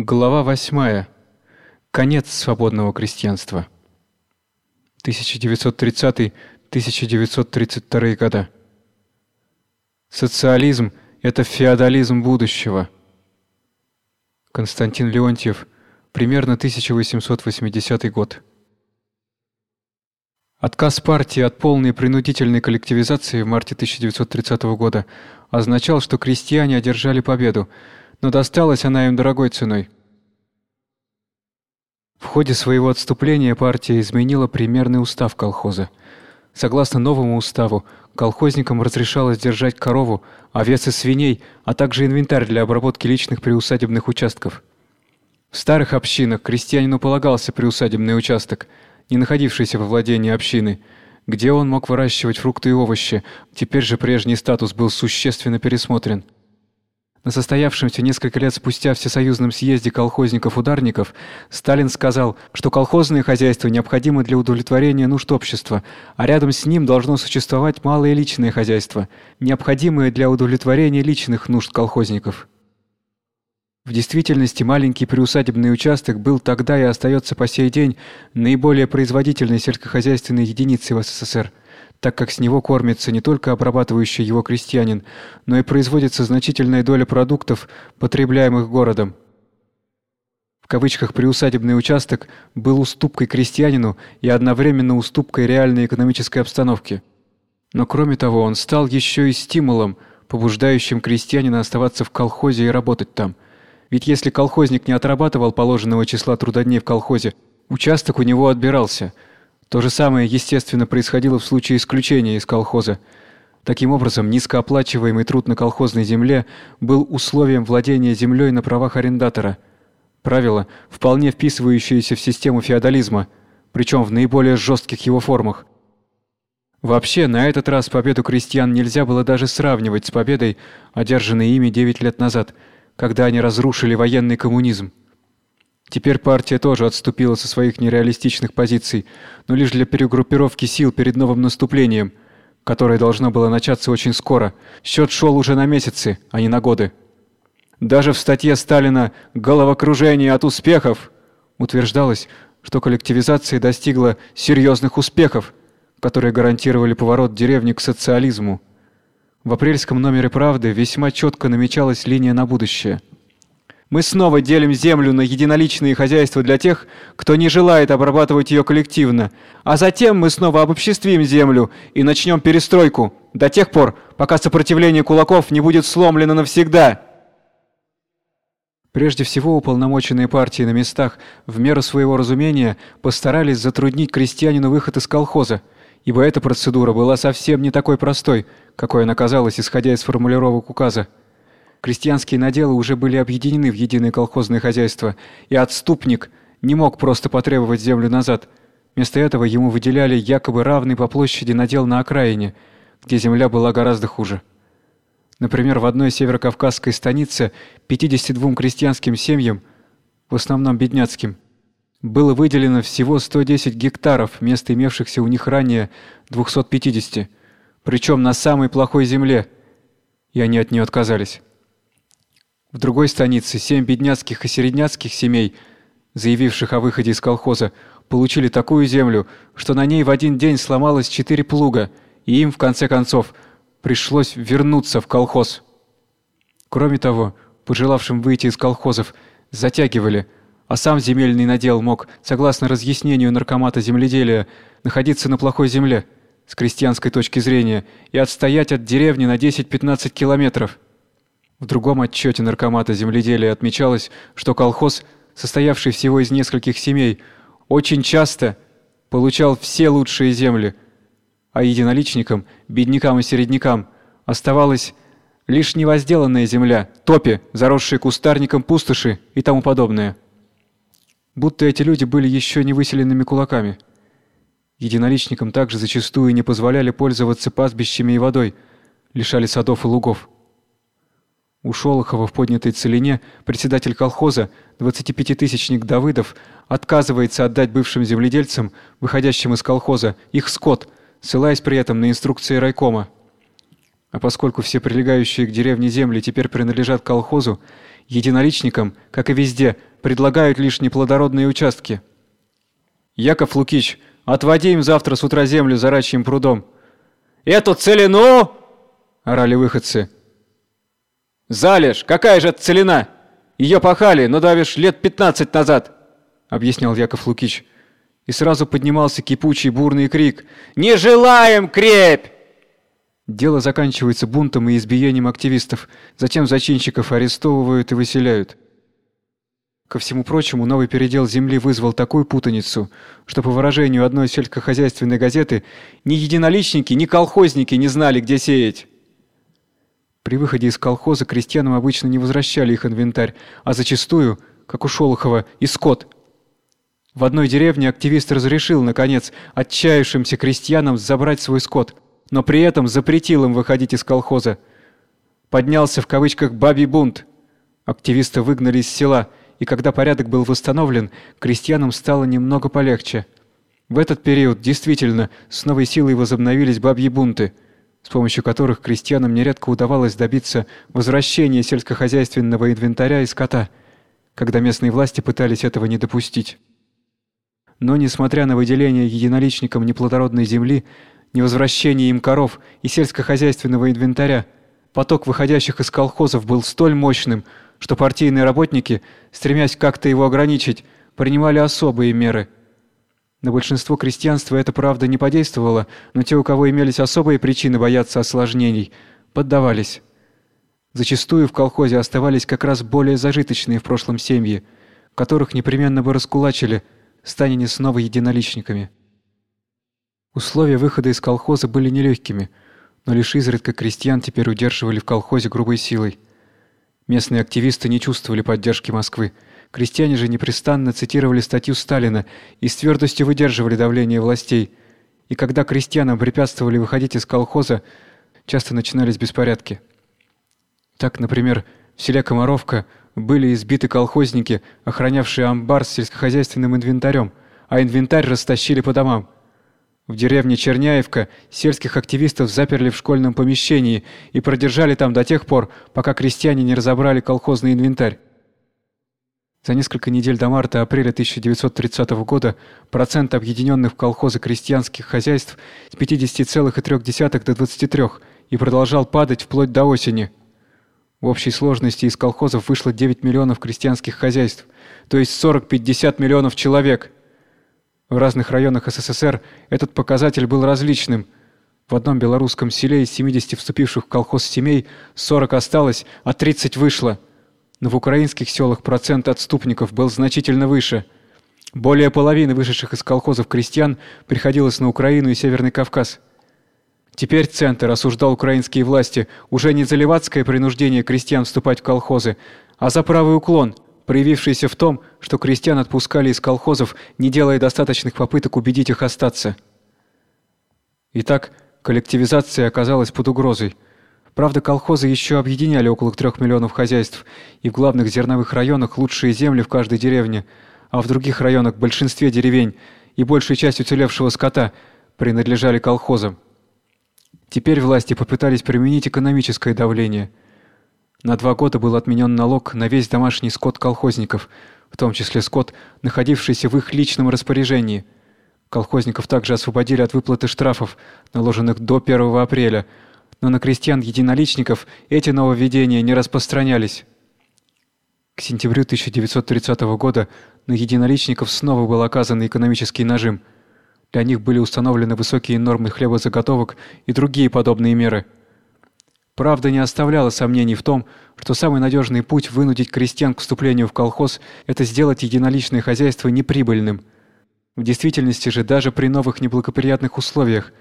Глава 8. Конец свободного крестьянства. 1930-1932 года. Социализм это феодализм будущего. Константин Леонтьев. Примерно 1880 год. Отказ партии от полной принудительной коллективизации в марте 1930 года означал, что крестьяне одержали победу, но досталась она им дорогой ценой. В ходе своего отступления партия изменила примерный устав колхоза. Согласно новому уставу, колхозникам разрешалось держать корову, овец и свиней, а также инвентарь для обработки личных приусадебных участков. В старых общинах крестьянину полагался приусадебный участок, не находившийся во владении общины, где он мог выращивать фрукты и овощи. Теперь же прежний статус был существенно пересмотрен. На состоявшемся несколько лет спустя всесоюзном съезде колхозников-ударников Сталин сказал, что колхозное хозяйство необходимо для удовлетворения нужд общества, а рядом с ним должно существовать малое личное хозяйство, необходимое для удовлетворения личных нужд колхозников. В действительности маленький приусадебный участок был тогда и остается по сей день наиболее производительной сельскохозяйственной единицей в СССР так как с него кормится не только обрабатывающий его крестьянин, но и производится значительная доля продуктов, потребляемых городом. В кавычках приусадебный участок был уступкой крестьянину и одновременно уступкой реальной экономической обстановки. Но кроме того, он стал еще и стимулом, побуждающим крестьянина оставаться в колхозе и работать там. Ведь если колхозник не отрабатывал положенного числа трудодней в колхозе, участок у него отбирался – то же самое, естественно, происходило в случае исключения из колхоза. Таким образом, низкооплачиваемый труд на колхозной земле был условием владения землей на правах арендатора. Правило, вполне вписывающееся в систему феодализма, причем в наиболее жестких его формах. Вообще, на этот раз победу крестьян нельзя было даже сравнивать с победой, одержанной ими 9 лет назад, когда они разрушили военный коммунизм. Теперь партия тоже отступила со своих нереалистичных позиций, но лишь для перегруппировки сил перед новым наступлением, которое должно было начаться очень скоро. Счет шел уже на месяцы, а не на годы. Даже в статье Сталина «Головокружение от успехов» утверждалось, что коллективизация достигла серьезных успехов, которые гарантировали поворот деревни к социализму. В апрельском номере «Правды» весьма четко намечалась линия на будущее – мы снова делим землю на единоличные хозяйства для тех, кто не желает обрабатывать ее коллективно. А затем мы снова обобществим землю и начнем перестройку до тех пор, пока сопротивление кулаков не будет сломлено навсегда. Прежде всего, уполномоченные партии на местах в меру своего разумения постарались затруднить крестьянину выход из колхоза, ибо эта процедура была совсем не такой простой, какой она казалась, исходя из формулировок указа. Крестьянские наделы уже были объединены в единое колхозное хозяйство, и отступник не мог просто потребовать землю назад. Вместо этого ему выделяли якобы равный по площади надел на окраине, где земля была гораздо хуже. Например, в одной северокавказской станице 52 крестьянским семьям, в основном бедняцким, было выделено всего 110 гектаров вместо имевшихся у них ранее 250, причем на самой плохой земле, и они от нее отказались. В другой станице семь бедняцких и середняцких семей, заявивших о выходе из колхоза, получили такую землю, что на ней в один день сломалось четыре плуга, и им в конце концов пришлось вернуться в колхоз. Кроме того, пожелавшим выйти из колхозов затягивали, а сам земельный надел мог, согласно разъяснению наркомата земледелия, находиться на плохой земле с крестьянской точки зрения и отстоять от деревни на 10-15 километров. В другом отчете наркомата земледелия отмечалось, что колхоз, состоявший всего из нескольких семей, очень часто получал все лучшие земли, а единоличникам, беднякам и середнякам оставалась лишь невозделанная земля, топи, заросшие кустарником пустоши и тому подобное. Будто эти люди были еще не выселенными кулаками. Единоличникам также зачастую не позволяли пользоваться пастбищами и водой, лишали садов и лугов. У Шолохова в поднятой целине председатель колхоза, 25-тысячник Давыдов, отказывается отдать бывшим земледельцам, выходящим из колхоза, их скот, ссылаясь при этом на инструкции райкома. А поскольку все прилегающие к деревне земли теперь принадлежат колхозу, единоличникам, как и везде, предлагают лишь неплодородные участки. Яков Лукич, отводи им завтра с утра землю за рачьим прудом. Эту целину, орали выходцы. Залежь, какая же целина? Ее пахали, но давишь лет пятнадцать назад, объяснял Яков Лукич. И сразу поднимался кипучий бурный крик: "Не желаем крепь!" Дело заканчивается бунтом и избиением активистов, затем зачинщиков арестовывают и выселяют. Ко всему прочему, новый передел земли вызвал такую путаницу, что по выражению одной сельскохозяйственной газеты, ни единоличники, ни колхозники не знали, где сеять. При выходе из колхоза крестьянам обычно не возвращали их инвентарь, а зачастую, как у Шолохова, и скот. В одной деревне активист разрешил наконец отчаявшимся крестьянам забрать свой скот, но при этом запретил им выходить из колхоза. Поднялся в кавычках бабий бунт. Активисты выгнали из села, и когда порядок был восстановлен, крестьянам стало немного полегче. В этот период действительно с новой силой возобновились бабьи бунты – с помощью которых крестьянам нередко удавалось добиться возвращения сельскохозяйственного инвентаря и скота, когда местные власти пытались этого не допустить. Но несмотря на выделение единоличникам неплодородной земли, невозвращение им коров и сельскохозяйственного инвентаря, поток выходящих из колхозов был столь мощным, что партийные работники, стремясь как-то его ограничить, принимали особые меры – на большинство крестьянства это, правда, не подействовало, но те, у кого имелись особые причины бояться осложнений, поддавались. Зачастую в колхозе оставались как раз более зажиточные в прошлом семьи, которых непременно бы раскулачили, стань они снова единоличниками. Условия выхода из колхоза были нелегкими, но лишь изредка крестьян теперь удерживали в колхозе грубой силой. Местные активисты не чувствовали поддержки Москвы. Крестьяне же непрестанно цитировали статью Сталина и с твердостью выдерживали давление властей. И когда крестьянам препятствовали выходить из колхоза, часто начинались беспорядки. Так, например, в селе Комаровка были избиты колхозники, охранявшие амбар с сельскохозяйственным инвентарем, а инвентарь растащили по домам. В деревне Черняевка сельских активистов заперли в школьном помещении и продержали там до тех пор, пока крестьяне не разобрали колхозный инвентарь. За несколько недель до марта-апреля 1930 года процент объединенных в колхозы крестьянских хозяйств с 50,3 до 23 и продолжал падать вплоть до осени. В общей сложности из колхозов вышло 9 миллионов крестьянских хозяйств, то есть 40-50 миллионов человек. В разных районах СССР этот показатель был различным. В одном белорусском селе из 70 вступивших в колхоз семей 40 осталось, а 30 вышло но в украинских селах процент отступников был значительно выше. Более половины вышедших из колхозов крестьян приходилось на Украину и Северный Кавказ. Теперь центр осуждал украинские власти уже не за левацкое принуждение крестьян вступать в колхозы, а за правый уклон, проявившийся в том, что крестьян отпускали из колхозов, не делая достаточных попыток убедить их остаться. Итак, коллективизация оказалась под угрозой – Правда, колхозы еще объединяли около трех миллионов хозяйств, и в главных зерновых районах лучшие земли в каждой деревне, а в других районах большинстве деревень и большая часть уцелевшего скота принадлежали колхозам. Теперь власти попытались применить экономическое давление. На два года был отменен налог на весь домашний скот колхозников, в том числе скот, находившийся в их личном распоряжении. Колхозников также освободили от выплаты штрафов, наложенных до 1 апреля – но на крестьян-единоличников эти нововведения не распространялись. К сентябрю 1930 года на единоличников снова был оказан экономический нажим. Для них были установлены высокие нормы хлебозаготовок и другие подобные меры. Правда не оставляла сомнений в том, что самый надежный путь вынудить крестьян к вступлению в колхоз это сделать единоличное хозяйство неприбыльным. В действительности же даже при новых неблагоприятных условиях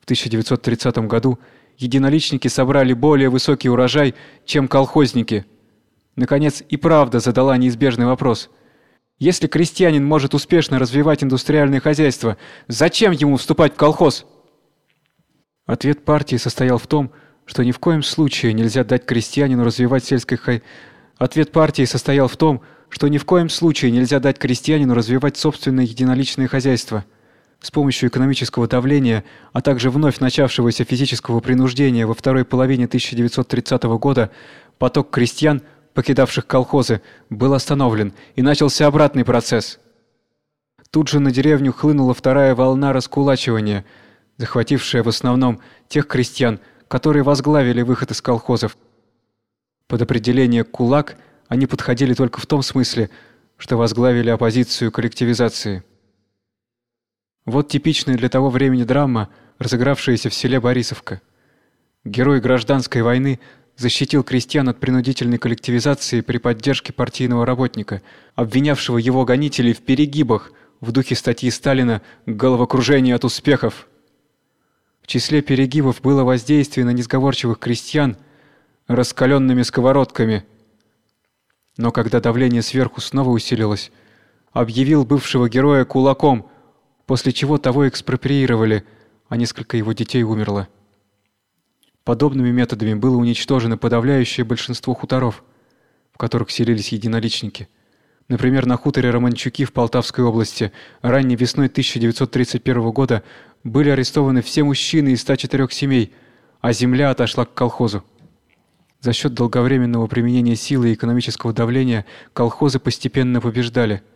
в 1930 году единоличники собрали более высокий урожай, чем колхозники. Наконец, и правда задала неизбежный вопрос. Если крестьянин может успешно развивать индустриальное хозяйство, зачем ему вступать в колхоз? Ответ партии состоял в том, что ни в коем случае нельзя дать крестьянину развивать сельское хозяйство. Ответ партии состоял в том, что ни в коем случае нельзя дать крестьянину развивать собственное единоличное хозяйство. С помощью экономического давления, а также вновь начавшегося физического принуждения во второй половине 1930 года поток крестьян покидавших колхозы, был остановлен, и начался обратный процесс. Тут же на деревню хлынула вторая волна раскулачивания, захватившая в основном тех крестьян, которые возглавили выход из колхозов. Под определение «кулак» они подходили только в том смысле, что возглавили оппозицию коллективизации. Вот типичная для того времени драма, разыгравшаяся в селе Борисовка. Герой гражданской войны защитил крестьян от принудительной коллективизации при поддержке партийного работника, обвинявшего его гонителей в перегибах в духе статьи Сталина «Головокружение от успехов». В числе перегибов было воздействие на несговорчивых крестьян раскаленными сковородками. Но когда давление сверху снова усилилось, объявил бывшего героя кулаком, после чего того экспроприировали, а несколько его детей умерло. Подобными методами было уничтожено подавляющее большинство хуторов, в которых селились единоличники. Например, на хуторе Романчуки в Полтавской области ранней весной 1931 года были арестованы все мужчины из 104 семей, а земля отошла к колхозу. За счет долговременного применения силы и экономического давления колхозы постепенно побеждали –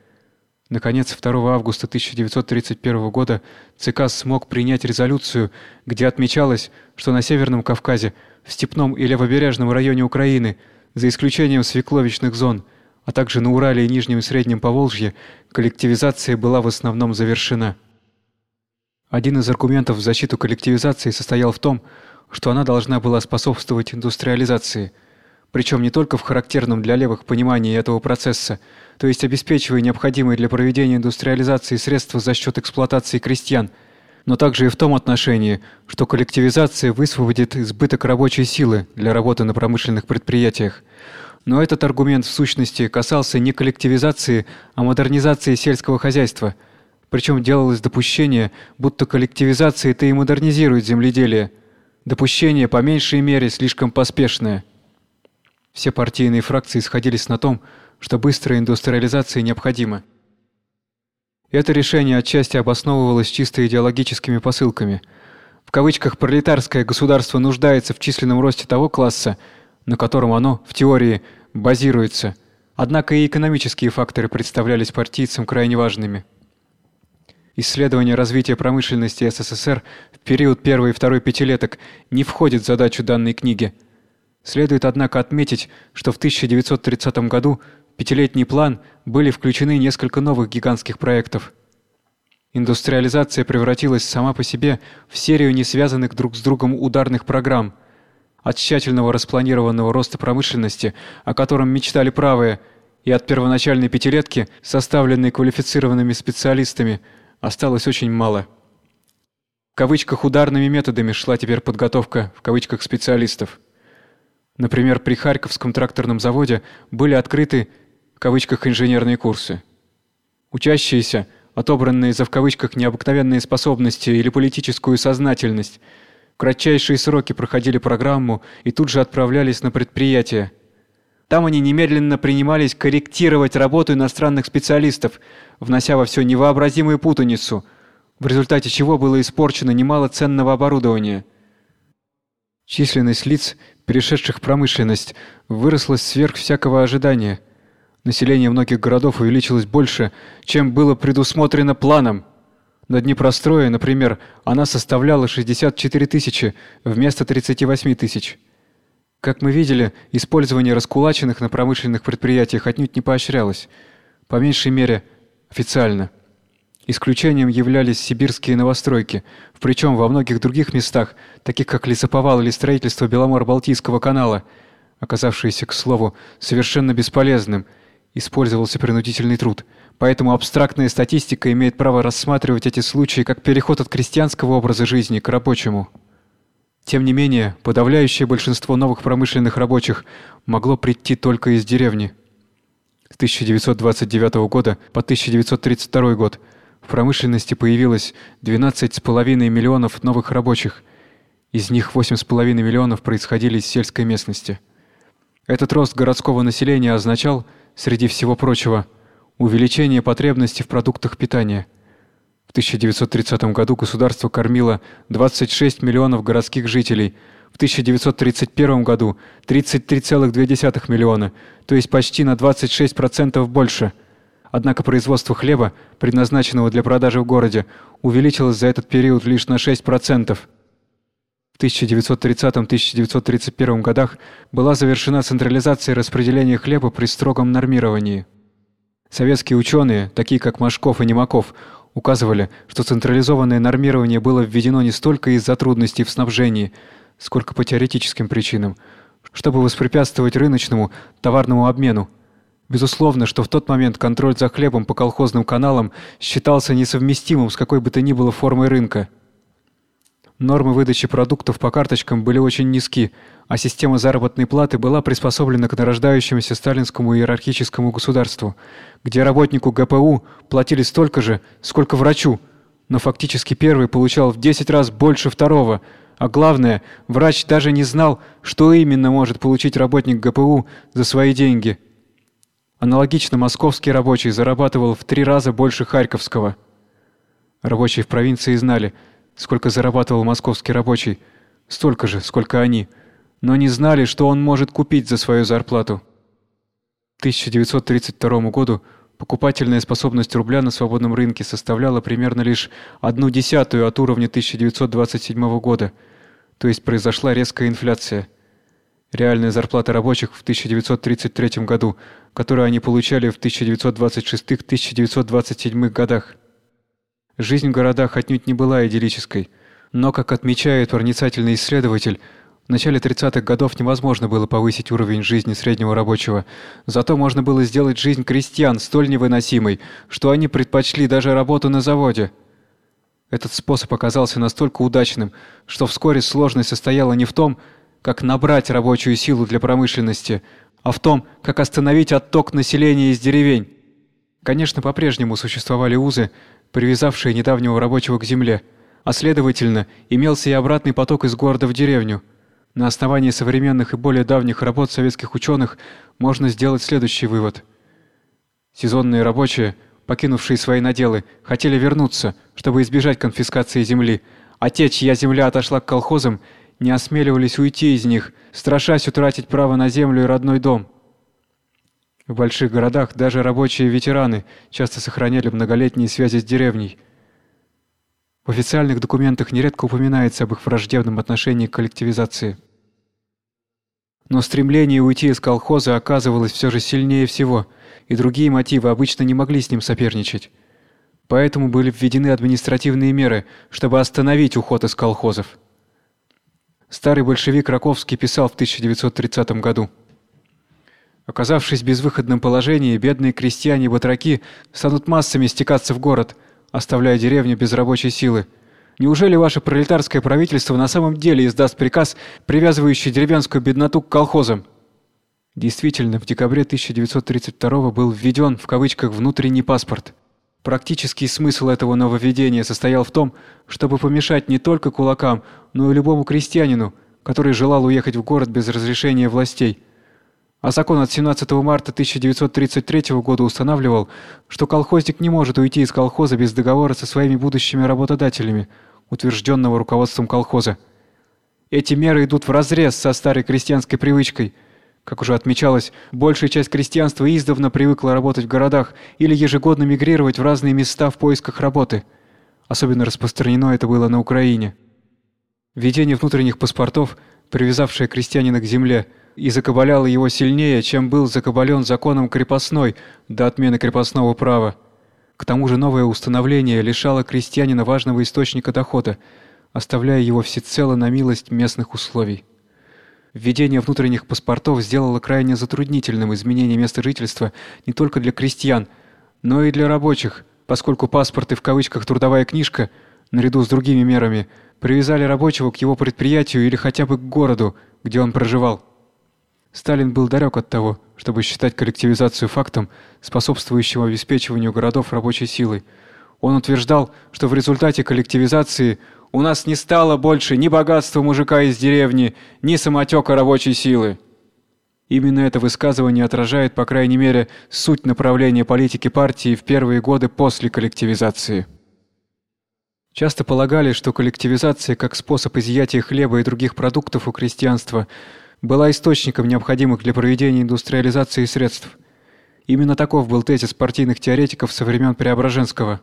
Наконец, 2 августа 1931 года ЦК смог принять резолюцию, где отмечалось, что на Северном Кавказе, в степном и левобережном районе Украины, за исключением свекловичных зон, а также на Урале и Нижнем и Среднем Поволжье, коллективизация была в основном завершена. Один из аргументов в защиту коллективизации состоял в том, что она должна была способствовать индустриализации – причем не только в характерном для левых понимании этого процесса, то есть обеспечивая необходимые для проведения индустриализации средства за счет эксплуатации крестьян, но также и в том отношении, что коллективизация высвободит избыток рабочей силы для работы на промышленных предприятиях. Но этот аргумент в сущности касался не коллективизации, а модернизации сельского хозяйства. Причем делалось допущение, будто коллективизация это и модернизирует земледелие. Допущение по меньшей мере слишком поспешное. Все партийные фракции сходились на том, что быстрая индустриализация необходима. Это решение отчасти обосновывалось чисто идеологическими посылками. В кавычках пролетарское государство нуждается в численном росте того класса, на котором оно в теории базируется. Однако и экономические факторы представлялись партийцам крайне важными. Исследование развития промышленности СССР в период первой и второй пятилеток не входит в задачу данной книги. Следует однако отметить, что в 1930 году в пятилетний план были включены несколько новых гигантских проектов. Индустриализация превратилась сама по себе в серию не связанных друг с другом ударных программ. От тщательного распланированного роста промышленности, о котором мечтали правые, и от первоначальной пятилетки, составленной квалифицированными специалистами, осталось очень мало. В кавычках ударными методами шла теперь подготовка в кавычках специалистов. Например, при Харьковском тракторном заводе были открыты в кавычках инженерные курсы. Учащиеся, отобранные за в кавычках необыкновенные способности или политическую сознательность, в кратчайшие сроки проходили программу и тут же отправлялись на предприятия. Там они немедленно принимались корректировать работу иностранных специалистов, внося во все невообразимую путаницу, в результате чего было испорчено немало ценного оборудования. Численность лиц, перешедших в промышленность, выросла сверх всякого ожидания. Население многих городов увеличилось больше, чем было предусмотрено планом. На Днепрострое, например, она составляла 64 тысячи вместо 38 тысяч. Как мы видели, использование раскулаченных на промышленных предприятиях отнюдь не поощрялось, по меньшей мере официально. Исключением являлись сибирские новостройки, причем во многих других местах, таких как лесоповал или строительство Беломор-Балтийского канала, оказавшиеся, к слову, совершенно бесполезным, использовался принудительный труд. Поэтому абстрактная статистика имеет право рассматривать эти случаи как переход от крестьянского образа жизни к рабочему. Тем не менее, подавляющее большинство новых промышленных рабочих могло прийти только из деревни. С 1929 года по 1932 год – в промышленности появилось 12,5 миллионов новых рабочих. Из них 8,5 миллионов происходили из сельской местности. Этот рост городского населения означал, среди всего прочего, увеличение потребностей в продуктах питания. В 1930 году государство кормило 26 миллионов городских жителей, в 1931 году 33,2 миллиона, то есть почти на 26% больше. Однако производство хлеба, предназначенного для продажи в городе, увеличилось за этот период лишь на 6%. В 1930-1931 годах была завершена централизация распределения хлеба при строгом нормировании. Советские ученые, такие как Машков и Немаков, указывали, что централизованное нормирование было введено не столько из-за трудностей в снабжении, сколько по теоретическим причинам, чтобы воспрепятствовать рыночному товарному обмену. Безусловно, что в тот момент контроль за хлебом по колхозным каналам считался несовместимым с какой бы то ни было формой рынка. Нормы выдачи продуктов по карточкам были очень низки, а система заработной платы была приспособлена к нарождающемуся сталинскому иерархическому государству, где работнику ГПУ платили столько же, сколько врачу, но фактически первый получал в 10 раз больше второго, а главное, врач даже не знал, что именно может получить работник ГПУ за свои деньги. Аналогично московский рабочий зарабатывал в три раза больше харьковского. Рабочие в провинции знали, сколько зарабатывал московский рабочий, столько же, сколько они, но не знали, что он может купить за свою зарплату. К 1932 году покупательная способность рубля на свободном рынке составляла примерно лишь одну десятую от уровня 1927 года, то есть произошла резкая инфляция. Реальная зарплата рабочих в 1933 году, которую они получали в 1926-1927 годах. Жизнь в городах отнюдь не была идиллической, но, как отмечает проницательный исследователь, в начале 30-х годов невозможно было повысить уровень жизни среднего рабочего, зато можно было сделать жизнь крестьян столь невыносимой, что они предпочли даже работу на заводе. Этот способ оказался настолько удачным, что вскоре сложность состояла не в том, как набрать рабочую силу для промышленности, а в том, как остановить отток населения из деревень. Конечно, по-прежнему существовали узы, привязавшие недавнего рабочего к земле, а следовательно, имелся и обратный поток из города в деревню. На основании современных и более давних работ советских ученых можно сделать следующий вывод. Сезонные рабочие, покинувшие свои наделы, хотели вернуться, чтобы избежать конфискации земли, а те, чья земля отошла к колхозам, не осмеливались уйти из них, страшась утратить право на землю и родной дом. В больших городах даже рабочие ветераны часто сохраняли многолетние связи с деревней. В официальных документах нередко упоминается об их враждебном отношении к коллективизации. Но стремление уйти из колхоза оказывалось все же сильнее всего, и другие мотивы обычно не могли с ним соперничать. Поэтому были введены административные меры, чтобы остановить уход из колхозов. Старый большевик Раковский писал в 1930 году: Оказавшись в безвыходном положении, бедные крестьяне-батраки станут массами стекаться в город, оставляя деревню без рабочей силы. Неужели ваше пролетарское правительство на самом деле издаст приказ, привязывающий деревенскую бедноту к колхозам? Действительно, в декабре 1932 был введен в кавычках внутренний паспорт. Практический смысл этого нововведения состоял в том, чтобы помешать не только кулакам, но и любому крестьянину, который желал уехать в город без разрешения властей. А закон от 17 марта 1933 года устанавливал, что колхозник не может уйти из колхоза без договора со своими будущими работодателями, утвержденного руководством колхоза. Эти меры идут вразрез со старой крестьянской привычкой. Как уже отмечалось, большая часть крестьянства издавна привыкла работать в городах или ежегодно мигрировать в разные места в поисках работы. Особенно распространено это было на Украине. Введение внутренних паспортов, привязавшее крестьянина к земле, и закабаляло его сильнее, чем был закабален законом крепостной до отмены крепостного права. К тому же новое установление лишало крестьянина важного источника дохода, оставляя его всецело на милость местных условий. Введение внутренних паспортов сделало крайне затруднительным изменение места жительства не только для крестьян, но и для рабочих, поскольку паспорт и в кавычках трудовая книжка, наряду с другими мерами, привязали рабочего к его предприятию или хотя бы к городу, где он проживал. Сталин был далек от того, чтобы считать коллективизацию фактом, способствующим обеспечиванию городов рабочей силой. Он утверждал, что в результате коллективизации у нас не стало больше ни богатства мужика из деревни, ни самотека рабочей силы. Именно это высказывание отражает, по крайней мере, суть направления политики партии в первые годы после коллективизации. Часто полагали, что коллективизация как способ изъятия хлеба и других продуктов у крестьянства была источником необходимых для проведения индустриализации средств. Именно таков был тезис партийных теоретиков со времен Преображенского.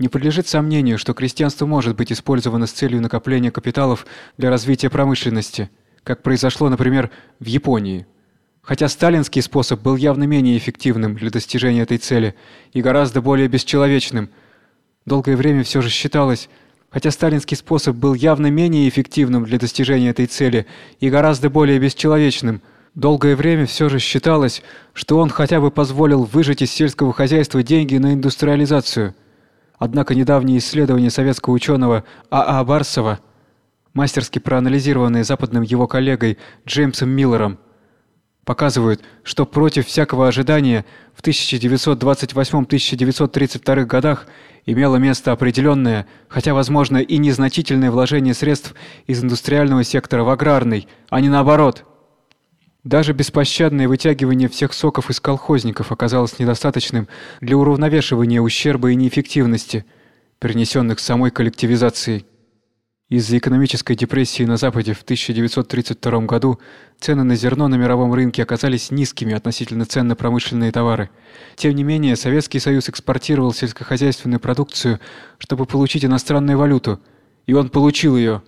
Не подлежит сомнению, что крестьянство может быть использовано с целью накопления капиталов для развития промышленности, как произошло, например, в Японии. Хотя сталинский способ был явно менее эффективным для достижения этой цели и гораздо более бесчеловечным – Долгое время все же считалось, хотя сталинский способ был явно менее эффективным для достижения этой цели и гораздо более бесчеловечным, долгое время все же считалось, что он хотя бы позволил выжать из сельского хозяйства деньги на индустриализацию. Однако недавние исследования советского ученого А.А. Барсова, мастерски проанализированные западным его коллегой Джеймсом Миллером, показывают, что против всякого ожидания в 1928-1932 годах имело место определенное, хотя возможно и незначительное вложение средств из индустриального сектора в аграрный, а не наоборот. Даже беспощадное вытягивание всех соков из колхозников оказалось недостаточным для уравновешивания ущерба и неэффективности, принесенных самой коллективизацией. Из-за экономической депрессии на Западе в 1932 году цены на зерно на мировом рынке оказались низкими относительно цен на промышленные товары. Тем не менее, Советский Союз экспортировал сельскохозяйственную продукцию, чтобы получить иностранную валюту, и он получил ее.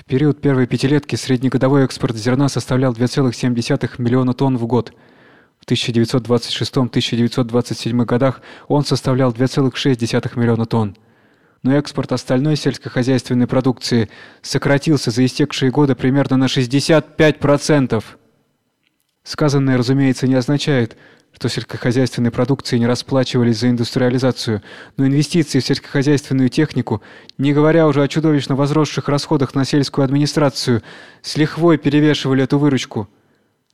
В период первой пятилетки среднегодовой экспорт зерна составлял 2,7 миллиона тонн в год. В 1926-1927 годах он составлял 2,6 миллиона тонн но экспорт остальной сельскохозяйственной продукции сократился за истекшие годы примерно на 65%. Сказанное, разумеется, не означает, что сельскохозяйственной продукции не расплачивались за индустриализацию, но инвестиции в сельскохозяйственную технику, не говоря уже о чудовищно возросших расходах на сельскую администрацию, с лихвой перевешивали эту выручку.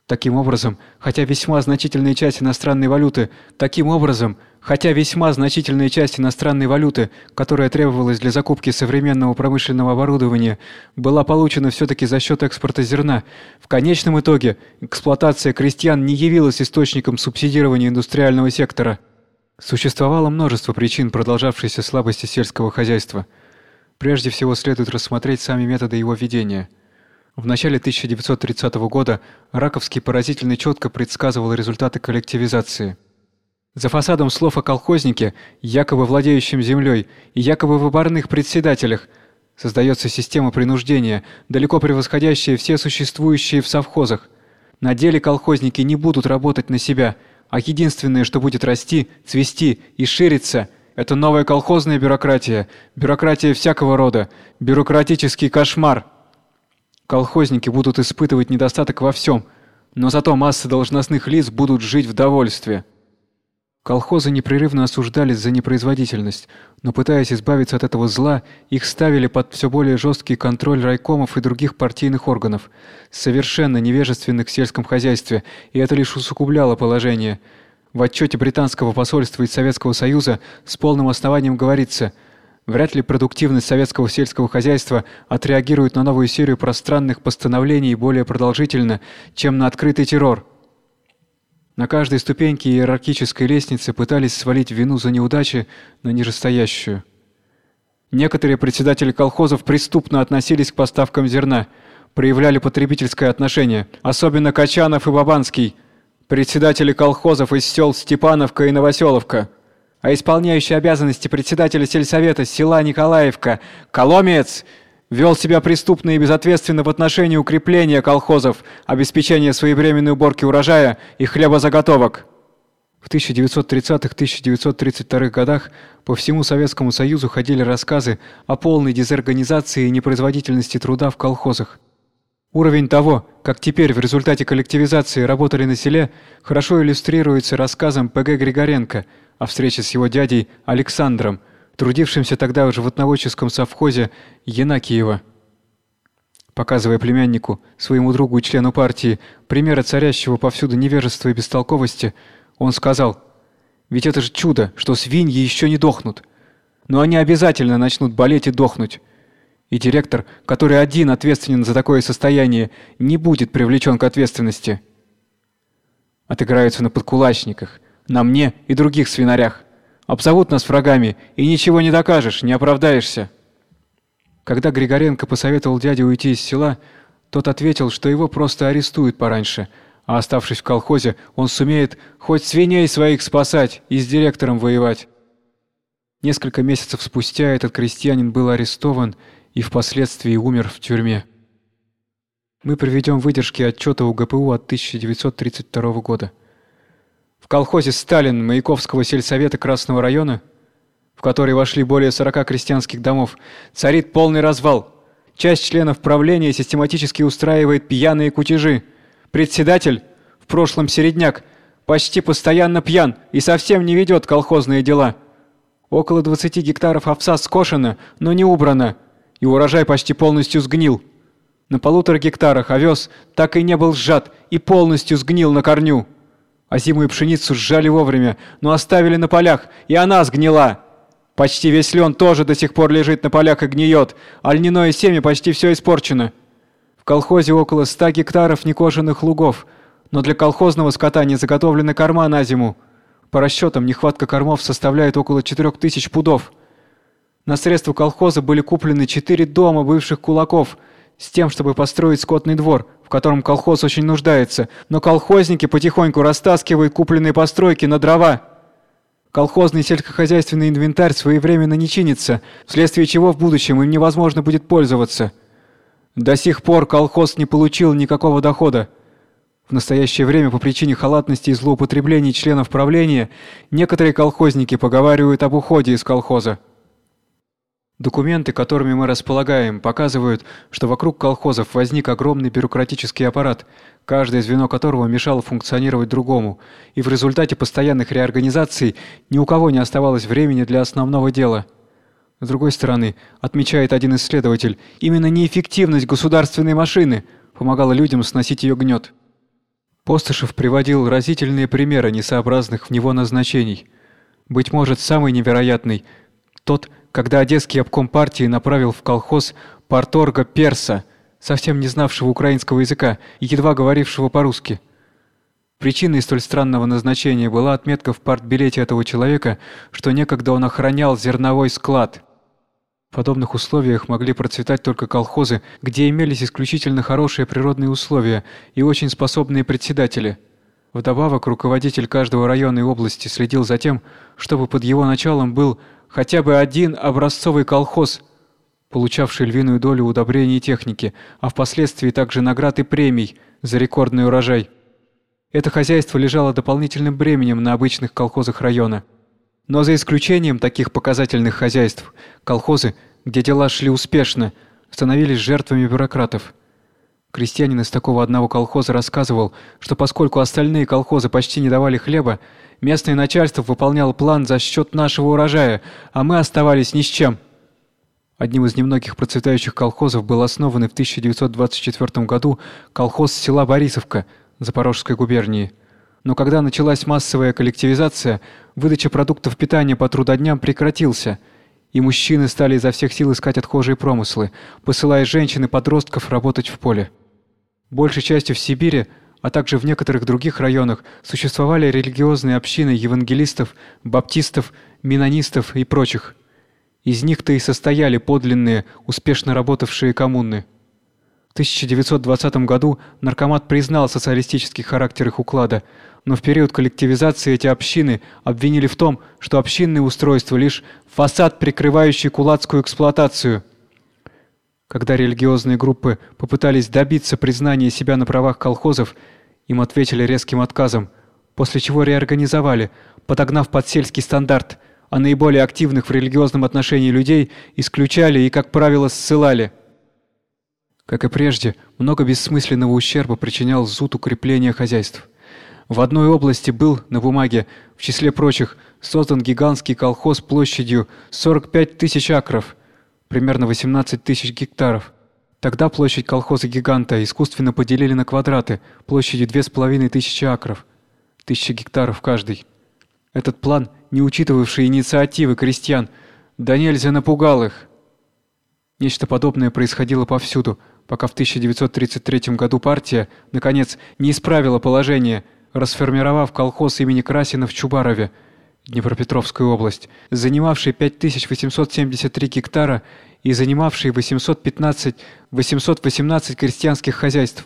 Таким образом, хотя весьма значительная часть иностранной валюты, таким образом, хотя весьма значительная часть иностранной валюты, которая требовалась для закупки современного промышленного оборудования, была получена все таки за счет экспорта зерна, в конечном итоге эксплуатация крестьян не явилась источником субсидирования индустриального сектора. Существовало множество причин продолжавшейся слабости сельского хозяйства. Прежде всего следует рассмотреть сами методы его ведения. В начале 1930 года Раковский поразительно четко предсказывал результаты коллективизации. За фасадом слов о колхознике, якобы владеющем землей, и якобы выборных председателях создается система принуждения, далеко превосходящая все существующие в совхозах. На деле колхозники не будут работать на себя, а единственное, что будет расти, цвести и шириться это новая колхозная бюрократия, бюрократия всякого рода, бюрократический кошмар. Колхозники будут испытывать недостаток во всем, но зато масса должностных лиц будут жить в довольстве. Колхозы непрерывно осуждались за непроизводительность, но пытаясь избавиться от этого зла, их ставили под все более жесткий контроль райкомов и других партийных органов, совершенно невежественных в сельском хозяйстве, и это лишь усугубляло положение. В отчете британского посольства из Советского Союза с полным основанием говорится – Вряд ли продуктивность советского сельского хозяйства отреагирует на новую серию пространных постановлений более продолжительно, чем на открытый террор. На каждой ступеньке иерархической лестницы пытались свалить вину за неудачи на нижестоящую. Некоторые председатели колхозов преступно относились к поставкам зерна, проявляли потребительское отношение, особенно Качанов и Бабанский, председатели колхозов из сел Степановка и Новоселовка а исполняющий обязанности председателя сельсовета села Николаевка Коломец вел себя преступно и безответственно в отношении укрепления колхозов, обеспечения своевременной уборки урожая и хлебозаготовок. В 1930-1932 годах по всему Советскому Союзу ходили рассказы о полной дезорганизации и непроизводительности труда в колхозах. Уровень того, как теперь в результате коллективизации работали на селе, хорошо иллюстрируется рассказом П.Г. Григоренко – о встрече с его дядей Александром, трудившимся тогда в животноводческом совхозе Янакиева. Показывая племяннику, своему другу и члену партии, примеры царящего повсюду невежества и бестолковости, он сказал: "Ведь это же чудо, что свиньи еще не дохнут. Но они обязательно начнут болеть и дохнуть. И директор, который один ответственен за такое состояние, не будет привлечен к ответственности". Отыграются на подкулачниках, на мне и других свинарях. Обзовут нас врагами, и ничего не докажешь, не оправдаешься. Когда Григоренко посоветовал дяде уйти из села, тот ответил, что его просто арестуют пораньше, а оставшись в колхозе, он сумеет хоть свиней своих спасать и с директором воевать. Несколько месяцев спустя этот крестьянин был арестован и впоследствии умер в тюрьме. Мы приведем выдержки отчета УГПУ от 1932 года. Колхозе Сталин Маяковского сельсовета Красного района, в который вошли более 40 крестьянских домов, царит полный развал. Часть членов правления систематически устраивает пьяные кутежи. Председатель, в прошлом середняк, почти постоянно пьян и совсем не ведет колхозные дела. Около 20 гектаров овса скошено, но не убрано, и урожай почти полностью сгнил. На полутора гектарах овес так и не был сжат и полностью сгнил на корню. А зимую пшеницу сжали вовремя, но оставили на полях, и она сгнила. Почти весь лен тоже до сих пор лежит на полях и гниет, а льняное семя почти все испорчено. В колхозе около 100 гектаров некошенных лугов, но для колхозного скота не заготовлены корма на зиму. По расчетам, нехватка кормов составляет около 4000 пудов. На средства колхоза были куплены четыре дома бывших кулаков с тем, чтобы построить скотный двор, в котором колхоз очень нуждается, но колхозники потихоньку растаскивают купленные постройки на дрова. Колхозный сельскохозяйственный инвентарь своевременно не чинится, вследствие чего в будущем им невозможно будет пользоваться. До сих пор колхоз не получил никакого дохода. В настоящее время по причине халатности и злоупотреблений членов правления некоторые колхозники поговаривают об уходе из колхоза. Документы, которыми мы располагаем, показывают, что вокруг колхозов возник огромный бюрократический аппарат, каждое звено которого мешало функционировать другому, и в результате постоянных реорганизаций ни у кого не оставалось времени для основного дела. С другой стороны, отмечает один исследователь, именно неэффективность государственной машины помогала людям сносить ее гнет. Постышев приводил разительные примеры несообразных в него назначений. Быть может, самый невероятный тот, когда Одесский обком партии направил в колхоз парторга Перса, совсем не знавшего украинского языка и едва говорившего по-русски. Причиной столь странного назначения была отметка в партбилете этого человека, что некогда он охранял зерновой склад. В подобных условиях могли процветать только колхозы, где имелись исключительно хорошие природные условия и очень способные председатели. Вдобавок, руководитель каждого района и области следил за тем, чтобы под его началом был хотя бы один образцовый колхоз, получавший львиную долю удобрений и техники, а впоследствии также наград и премий за рекордный урожай. Это хозяйство лежало дополнительным бременем на обычных колхозах района. Но за исключением таких показательных хозяйств, колхозы, где дела шли успешно, становились жертвами бюрократов. Крестьянин из такого одного колхоза рассказывал, что поскольку остальные колхозы почти не давали хлеба, Местное начальство выполняло план за счет нашего урожая, а мы оставались ни с чем. Одним из немногих процветающих колхозов был основан в 1924 году колхоз села Борисовка Запорожской губернии. Но когда началась массовая коллективизация, выдача продуктов питания по трудодням прекратился, и мужчины стали изо всех сил искать отхожие промыслы, посылая женщин и подростков работать в поле. Большей частью в Сибири а также в некоторых других районах существовали религиозные общины евангелистов, баптистов, менонистов и прочих. Из них-то и состояли подлинные, успешно работавшие коммуны. В 1920 году наркомат признал социалистический характер их уклада, но в период коллективизации эти общины обвинили в том, что общинное устройство лишь фасад, прикрывающий кулацкую эксплуатацию – когда религиозные группы попытались добиться признания себя на правах колхозов, им ответили резким отказом, после чего реорганизовали, подогнав под сельский стандарт, а наиболее активных в религиозном отношении людей исключали и, как правило, ссылали. Как и прежде, много бессмысленного ущерба причинял зуд укрепления хозяйств. В одной области был на бумаге, в числе прочих, создан гигантский колхоз площадью 45 тысяч акров – примерно 18 тысяч гектаров. Тогда площадь колхоза-гиганта искусственно поделили на квадраты площадью 2500 акров, 1000 гектаров каждый. Этот план, не учитывавший инициативы крестьян, да нельзя напугал их. Нечто подобное происходило повсюду, пока в 1933 году партия, наконец, не исправила положение, расформировав колхоз имени Красина в Чубарове, Днепропетровскую область, занимавший 5873 гектара и занимавший 815 818 крестьянских хозяйств.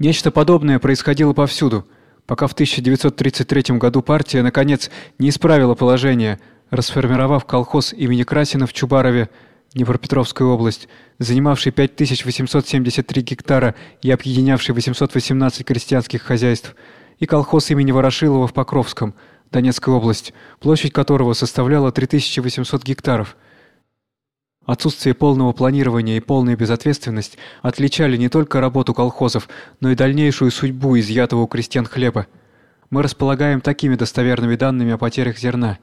Нечто подобное происходило повсюду, пока в 1933 году партия наконец не исправила положение, расформировав колхоз имени Красина в Чубарове, Днепропетровская область, занимавший 5873 гектара и объединявший 818 крестьянских хозяйств, и колхоз имени Ворошилова в Покровском, Донецкая область, площадь которого составляла 3800 гектаров. Отсутствие полного планирования и полная безответственность отличали не только работу колхозов, но и дальнейшую судьбу изъятого у крестьян хлеба. Мы располагаем такими достоверными данными о потерях зерна.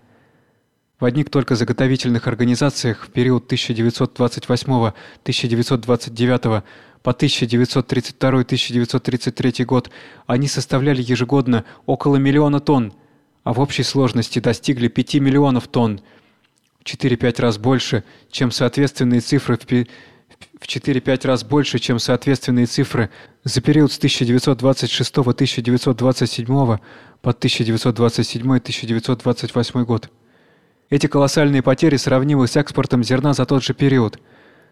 В одних только заготовительных организациях в период 1928-1929 по 1932-1933 год они составляли ежегодно около миллиона тонн, а в общей сложности достигли 5 миллионов тонн. В 4-5 раз больше, чем соответственные цифры в в 4-5 раз больше, чем соответственные цифры за период с 1926-1927 по 1927-1928 год. Эти колоссальные потери сравнимы с экспортом зерна за тот же период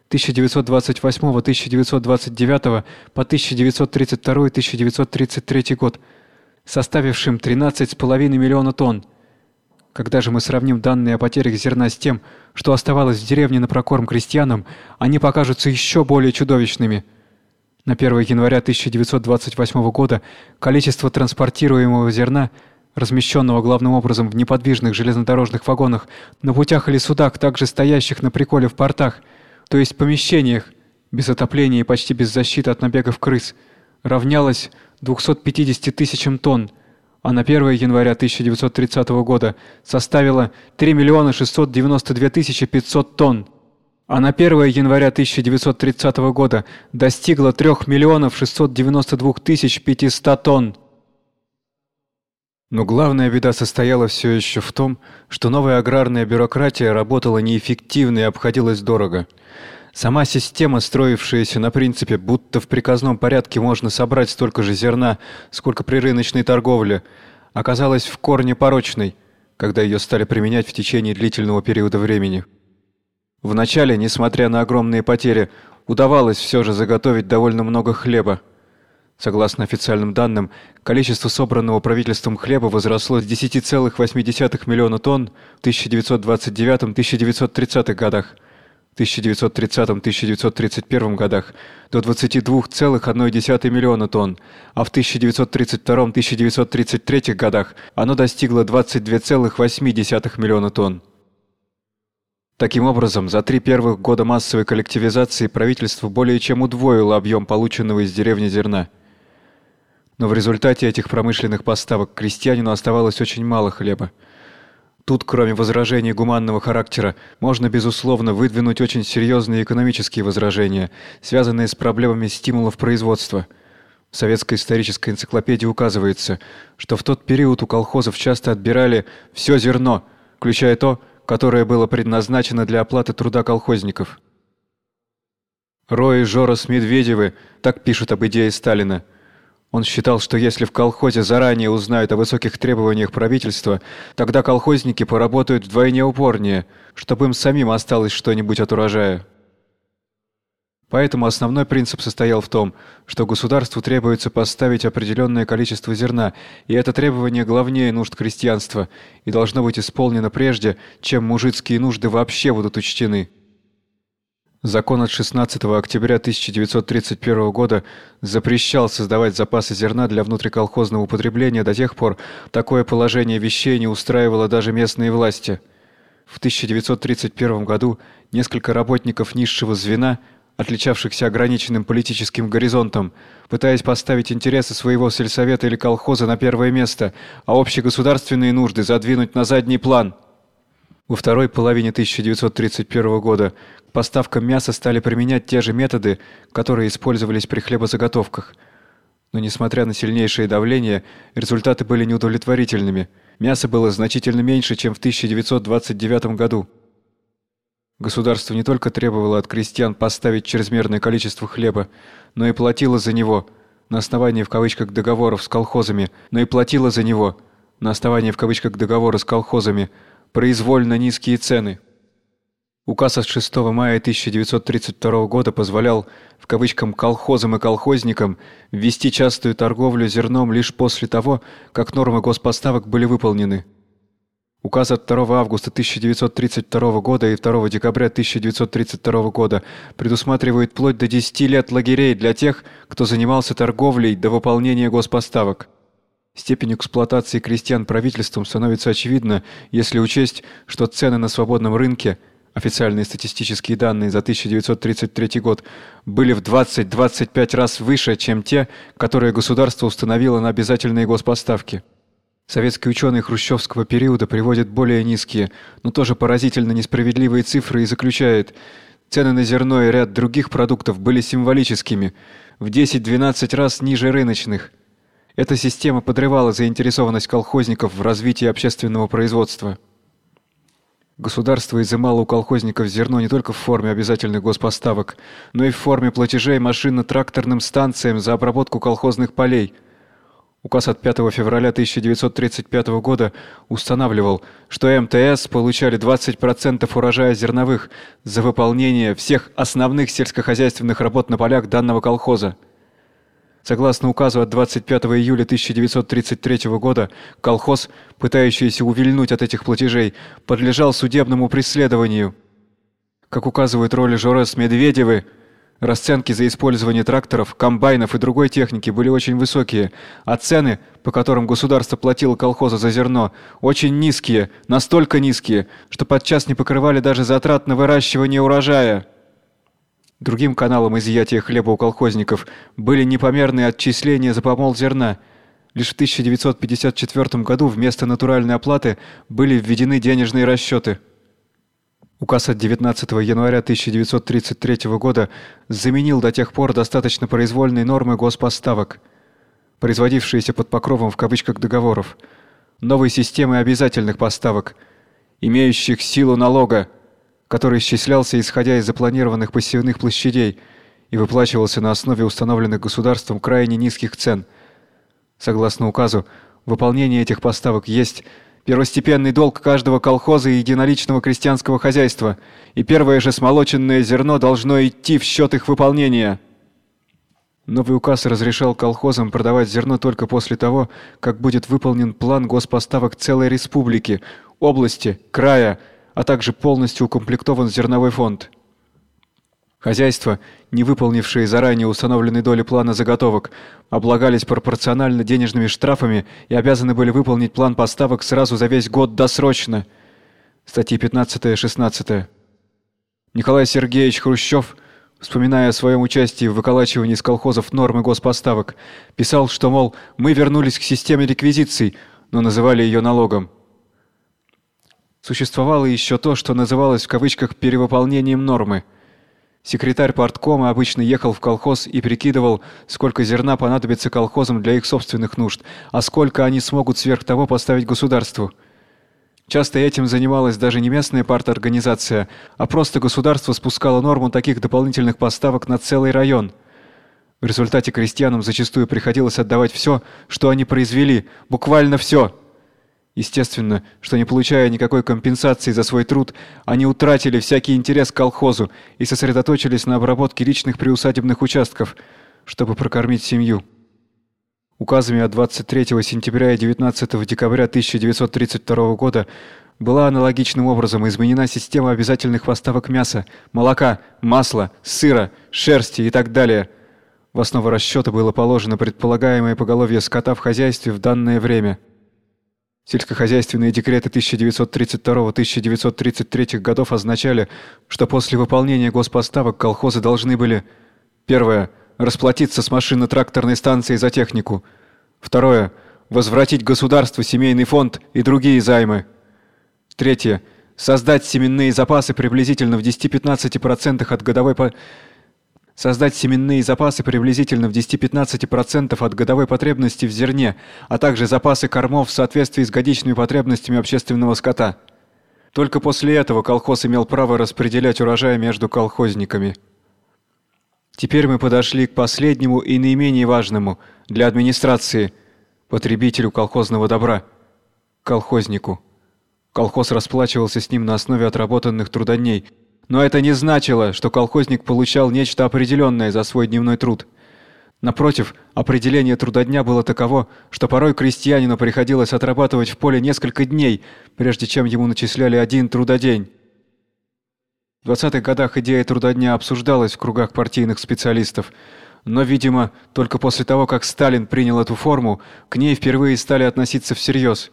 1928-1929 по 1932-1933 год, составившим 13,5 миллиона тонн. Когда же мы сравним данные о потерях зерна с тем, что оставалось в деревне на прокорм крестьянам, они покажутся еще более чудовищными. На 1 января 1928 года количество транспортируемого зерна, размещенного главным образом в неподвижных железнодорожных вагонах, на путях или судах, также стоящих на приколе в портах, то есть помещениях, без отопления и почти без защиты от набегов крыс, равнялось 250 тысячам тонн, а на 1 января 1930 года составила 3 миллиона 692 тысячи 500 тонн, а на 1 января 1930 года достигла 3 миллионов 692 тысяч 500 тонн. Но главная беда состояла все еще в том, что новая аграрная бюрократия работала неэффективно и обходилась дорого. Сама система, строившаяся на принципе, будто в приказном порядке можно собрать столько же зерна, сколько при рыночной торговле, оказалась в корне порочной, когда ее стали применять в течение длительного периода времени. Вначале, несмотря на огромные потери, удавалось все же заготовить довольно много хлеба. Согласно официальным данным, количество собранного правительством хлеба возросло с 10,8 миллиона тонн в 1929-1930 годах – 1930-1931 годах до 22,1 миллиона тонн, а в 1932-1933 годах оно достигло 22,8 миллиона тонн. Таким образом, за три первых года массовой коллективизации правительство более чем удвоило объем полученного из деревни зерна. Но в результате этих промышленных поставок крестьянину оставалось очень мало хлеба. Тут, кроме возражений гуманного характера, можно безусловно выдвинуть очень серьезные экономические возражения, связанные с проблемами стимулов производства. В советской исторической энциклопедии указывается, что в тот период у колхозов часто отбирали все зерно, включая то, которое было предназначено для оплаты труда колхозников. Рой Жорос Медведевы так пишут об идее Сталина – он считал, что если в колхозе заранее узнают о высоких требованиях правительства, тогда колхозники поработают вдвойне упорнее, чтобы им самим осталось что-нибудь от урожая. Поэтому основной принцип состоял в том, что государству требуется поставить определенное количество зерна, и это требование главнее нужд крестьянства и должно быть исполнено прежде, чем мужицкие нужды вообще будут учтены. Закон от 16 октября 1931 года запрещал создавать запасы зерна для внутриколхозного употребления до тех пор, такое положение вещей не устраивало даже местные власти. В 1931 году несколько работников низшего звена, отличавшихся ограниченным политическим горизонтом, пытаясь поставить интересы своего сельсовета или колхоза на первое место, а общегосударственные нужды задвинуть на задний план – во второй половине 1931 года поставкам мяса стали применять те же методы, которые использовались при хлебозаготовках. Но несмотря на сильнейшее давление, результаты были неудовлетворительными. Мяса было значительно меньше, чем в 1929 году. Государство не только требовало от крестьян поставить чрезмерное количество хлеба, но и платило за него на основании в кавычках договоров с колхозами, но и платило за него на основании в кавычках договора с колхозами произвольно низкие цены. Указ от 6 мая 1932 года позволял в кавычках колхозам и колхозникам ввести частую торговлю зерном лишь после того, как нормы госпоставок были выполнены. Указ от 2 августа 1932 года и 2 декабря 1932 года предусматривает вплоть до 10 лет лагерей для тех, кто занимался торговлей до выполнения госпоставок. Степень эксплуатации крестьян правительством становится очевидна, если учесть, что цены на свободном рынке, официальные статистические данные за 1933 год, были в 20-25 раз выше, чем те, которые государство установило на обязательные госпоставки. Советский ученый хрущевского периода приводит более низкие, но тоже поразительно несправедливые цифры и заключает: цены на зерно и ряд других продуктов были символическими, в 10-12 раз ниже рыночных. Эта система подрывала заинтересованность колхозников в развитии общественного производства. Государство изымало у колхозников зерно не только в форме обязательных госпоставок, но и в форме платежей машинно-тракторным станциям за обработку колхозных полей – Указ от 5 февраля 1935 года устанавливал, что МТС получали 20% урожая зерновых за выполнение всех основных сельскохозяйственных работ на полях данного колхоза. Согласно указу от 25 июля 1933 года, колхоз, пытающийся увильнуть от этих платежей, подлежал судебному преследованию. Как указывают роли Жорес Медведевы, Расценки за использование тракторов, комбайнов и другой техники были очень высокие, а цены, по которым государство платило колхозу за зерно, очень низкие, настолько низкие, что подчас не покрывали даже затрат на выращивание урожая. Другим каналом изъятия хлеба у колхозников были непомерные отчисления за помол зерна. Лишь в 1954 году вместо натуральной оплаты были введены денежные расчеты. Указ от 19 января 1933 года заменил до тех пор достаточно произвольные нормы госпоставок, производившиеся под покровом в кавычках договоров, новой системы обязательных поставок, имеющих силу налога, который исчислялся исходя из запланированных посевных площадей и выплачивался на основе установленных государством крайне низких цен. Согласно указу, выполнение этих поставок есть первостепенный долг каждого колхоза и единоличного крестьянского хозяйства, и первое же смолоченное зерно должно идти в счет их выполнения. Новый указ разрешал колхозам продавать зерно только после того, как будет выполнен план госпоставок целой республики, области, края, а также полностью укомплектован зерновой фонд. Хозяйства, не выполнившие заранее установленной доли плана заготовок, облагались пропорционально денежными штрафами и обязаны были выполнить план поставок сразу за весь год досрочно. Статьи 15-16. Николай Сергеевич Хрущев, вспоминая о своем участии в выколачивании из колхозов нормы госпоставок, писал, что мол, мы вернулись к системе реквизиций, но называли ее налогом. Существовало еще то, что называлось в кавычках перевыполнением нормы. Секретарь парткома обычно ехал в колхоз и прикидывал, сколько зерна понадобится колхозам для их собственных нужд, а сколько они смогут сверх того поставить государству. Часто этим занималась даже не местная парторганизация, а просто государство спускало норму таких дополнительных поставок на целый район. В результате крестьянам зачастую приходилось отдавать все, что они произвели, буквально все. Естественно, что не получая никакой компенсации за свой труд, они утратили всякий интерес к колхозу и сосредоточились на обработке личных приусадебных участков, чтобы прокормить семью. Указами от 23 сентября и 19 декабря 1932 года была аналогичным образом изменена система обязательных поставок мяса, молока, масла, сыра, шерсти и так далее. В основу расчета было положено предполагаемое поголовье скота в хозяйстве в данное время – Сельскохозяйственные декреты 1932-1933 годов означали, что после выполнения госпоставок колхозы должны были первое расплатиться с машинно-тракторной станцией за технику. Второе возвратить государству семейный фонд и другие займы. Третье создать семенные запасы приблизительно в 10-15% от годовой по создать семенные запасы приблизительно в 10-15% от годовой потребности в зерне, а также запасы кормов в соответствии с годичными потребностями общественного скота. Только после этого колхоз имел право распределять урожай между колхозниками. Теперь мы подошли к последнему и наименее важному для администрации потребителю колхозного добра колхознику. Колхоз расплачивался с ним на основе отработанных трудодней, но это не значило, что колхозник получал нечто определенное за свой дневной труд. Напротив, определение трудодня было таково, что порой крестьянину приходилось отрабатывать в поле несколько дней, прежде чем ему начисляли один трудодень. В 20-х годах идея трудодня обсуждалась в кругах партийных специалистов, но, видимо, только после того, как Сталин принял эту форму, к ней впервые стали относиться всерьез.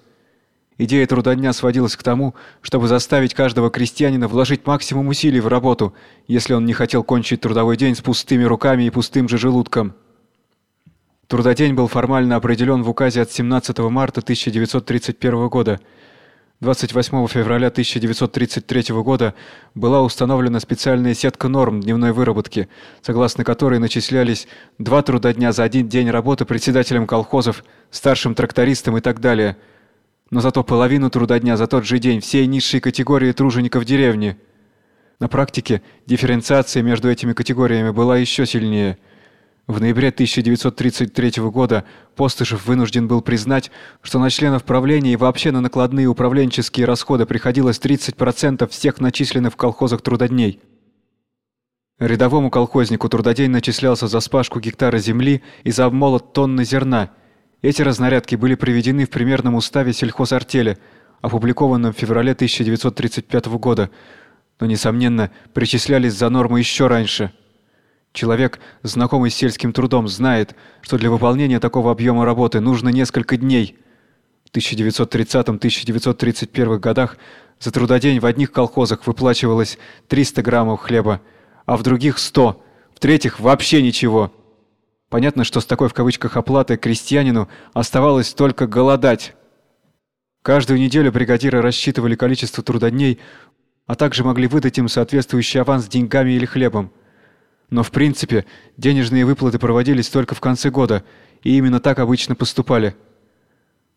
Идея трудодня сводилась к тому, чтобы заставить каждого крестьянина вложить максимум усилий в работу, если он не хотел кончить трудовой день с пустыми руками и пустым же желудком. Трудодень был формально определен в указе от 17 марта 1931 года. 28 февраля 1933 года была установлена специальная сетка норм дневной выработки, согласно которой начислялись два трудодня за один день работы председателем колхозов, старшим трактористом и так далее – но зато половину трудодня за тот же день всей низшей категории тружеников деревни. На практике дифференциация между этими категориями была еще сильнее. В ноябре 1933 года Постышев вынужден был признать, что на членов правления и вообще на накладные управленческие расходы приходилось 30% всех начисленных в колхозах трудодней. Рядовому колхознику трудодень начислялся за спашку гектара земли и за обмолот тонны зерна – эти разнарядки были приведены в примерном уставе сельхозартели, опубликованном в феврале 1935 года, но несомненно, причислялись за норму еще раньше. Человек, знакомый с сельским трудом, знает, что для выполнения такого объема работы нужно несколько дней. В 1930-1931 годах за трудодень в одних колхозах выплачивалось 300 граммов хлеба, а в других 100, в третьих вообще ничего. Понятно, что с такой в кавычках оплатой крестьянину оставалось только голодать. Каждую неделю бригадиры рассчитывали количество трудодней, а также могли выдать им соответствующий аванс деньгами или хлебом. Но в принципе, денежные выплаты проводились только в конце года, и именно так обычно поступали.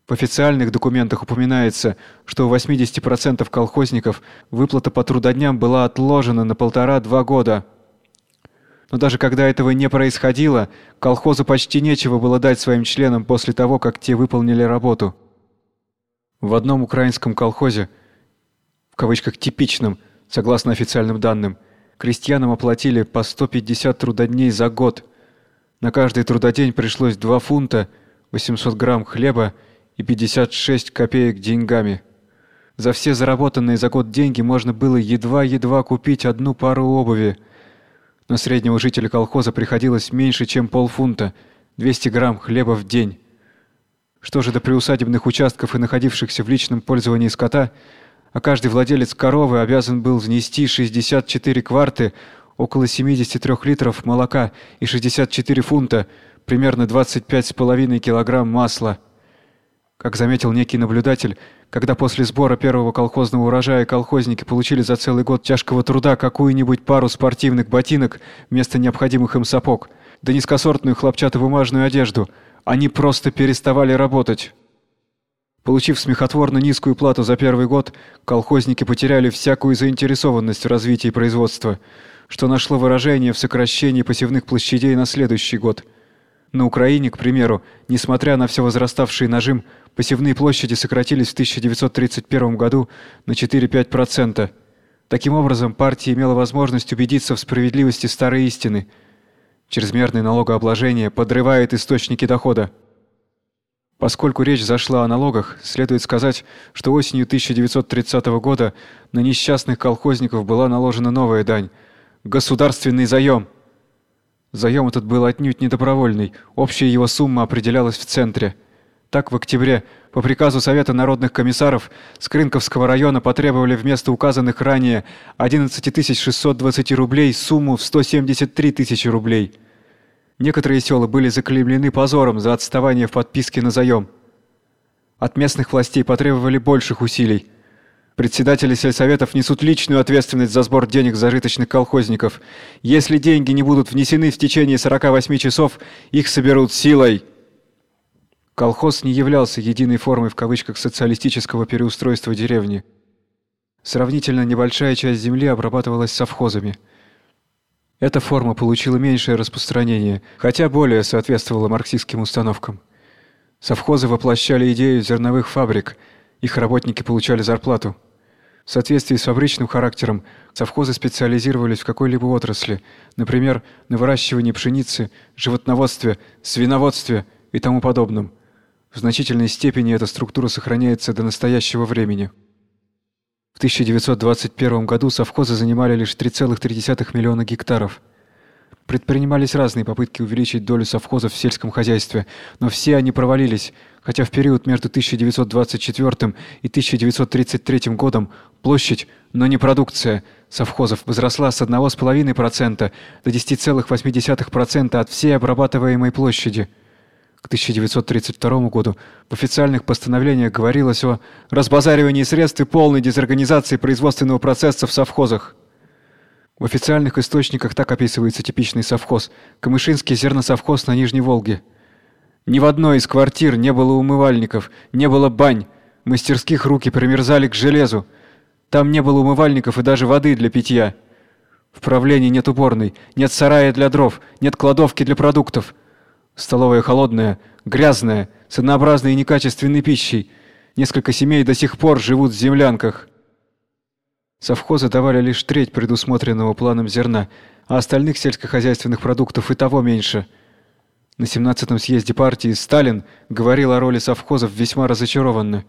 В официальных документах упоминается, что у 80% колхозников выплата по трудодням была отложена на полтора-два года – но даже когда этого не происходило, колхозу почти нечего было дать своим членам после того, как те выполнили работу. В одном украинском колхозе, в кавычках типичном, согласно официальным данным, крестьянам оплатили по 150 трудодней за год. На каждый трудодень пришлось 2 фунта, 800 грамм хлеба и 56 копеек деньгами. За все заработанные за год деньги можно было едва-едва купить одну пару обуви – на среднего жителя колхоза приходилось меньше, чем полфунта, 200 грамм хлеба в день. Что же до приусадебных участков и находившихся в личном пользовании скота, а каждый владелец коровы обязан был внести 64 кварты, около 73 литров молока и 64 фунта, примерно 25,5 килограмм масла. Как заметил некий наблюдатель, когда после сбора первого колхозного урожая колхозники получили за целый год тяжкого труда какую-нибудь пару спортивных ботинок вместо необходимых им сапог, да низкосортную хлопчатобумажную одежду, они просто переставали работать. Получив смехотворно низкую плату за первый год, колхозники потеряли всякую заинтересованность в развитии производства, что нашло выражение в сокращении посевных площадей на следующий год – на Украине, к примеру, несмотря на все возраставший нажим, посевные площади сократились в 1931 году на 4-5%. Таким образом, партия имела возможность убедиться в справедливости старой истины. Чрезмерное налогообложение подрывает источники дохода. Поскольку речь зашла о налогах, следует сказать, что осенью 1930 года на несчастных колхозников была наложена новая дань государственный заем. Заем этот был отнюдь не добровольный, общая его сумма определялась в центре. Так в октябре по приказу Совета народных комиссаров с Крынковского района потребовали вместо указанных ранее 11 620 рублей сумму в 173 тысячи рублей. Некоторые села были заклеймены позором за отставание в подписке на заем. От местных властей потребовали больших усилий. Председатели сельсоветов несут личную ответственность за сбор денег зажиточных колхозников. Если деньги не будут внесены в течение 48 часов, их соберут силой. Колхоз не являлся единой формой в кавычках социалистического переустройства деревни. Сравнительно небольшая часть земли обрабатывалась совхозами. Эта форма получила меньшее распространение, хотя более соответствовала марксистским установкам. Совхозы воплощали идею зерновых фабрик – Их работники получали зарплату. В соответствии с фабричным характером совхозы специализировались в какой-либо отрасли, например, на выращивании пшеницы, животноводстве, свиноводстве и тому подобном. В значительной степени эта структура сохраняется до настоящего времени. В 1921 году совхозы занимали лишь 3,3 миллиона гектаров. Предпринимались разные попытки увеличить долю совхозов в сельском хозяйстве, но все они провалились, хотя в период между 1924 и 1933 годом площадь, но не продукция совхозов возросла с 1,5% до 10,8% от всей обрабатываемой площади. К 1932 году в официальных постановлениях говорилось о разбазаривании средств и полной дезорганизации производственного процесса в совхозах. В официальных источниках так описывается типичный совхоз Камышинский зерносовхоз на Нижней Волге. Ни в одной из квартир не было умывальников, не было бань, мастерских руки примерзали к железу. Там не было умывальников и даже воды для питья. В правлении нет уборной, нет сарая для дров, нет кладовки для продуктов. Столовая холодная, грязная, с однообразной и некачественной пищей. Несколько семей до сих пор живут в землянках. Совхозы давали лишь треть предусмотренного планом зерна, а остальных сельскохозяйственных продуктов и того меньше. На 17-м съезде партии Сталин говорил о роли совхозов весьма разочарованно.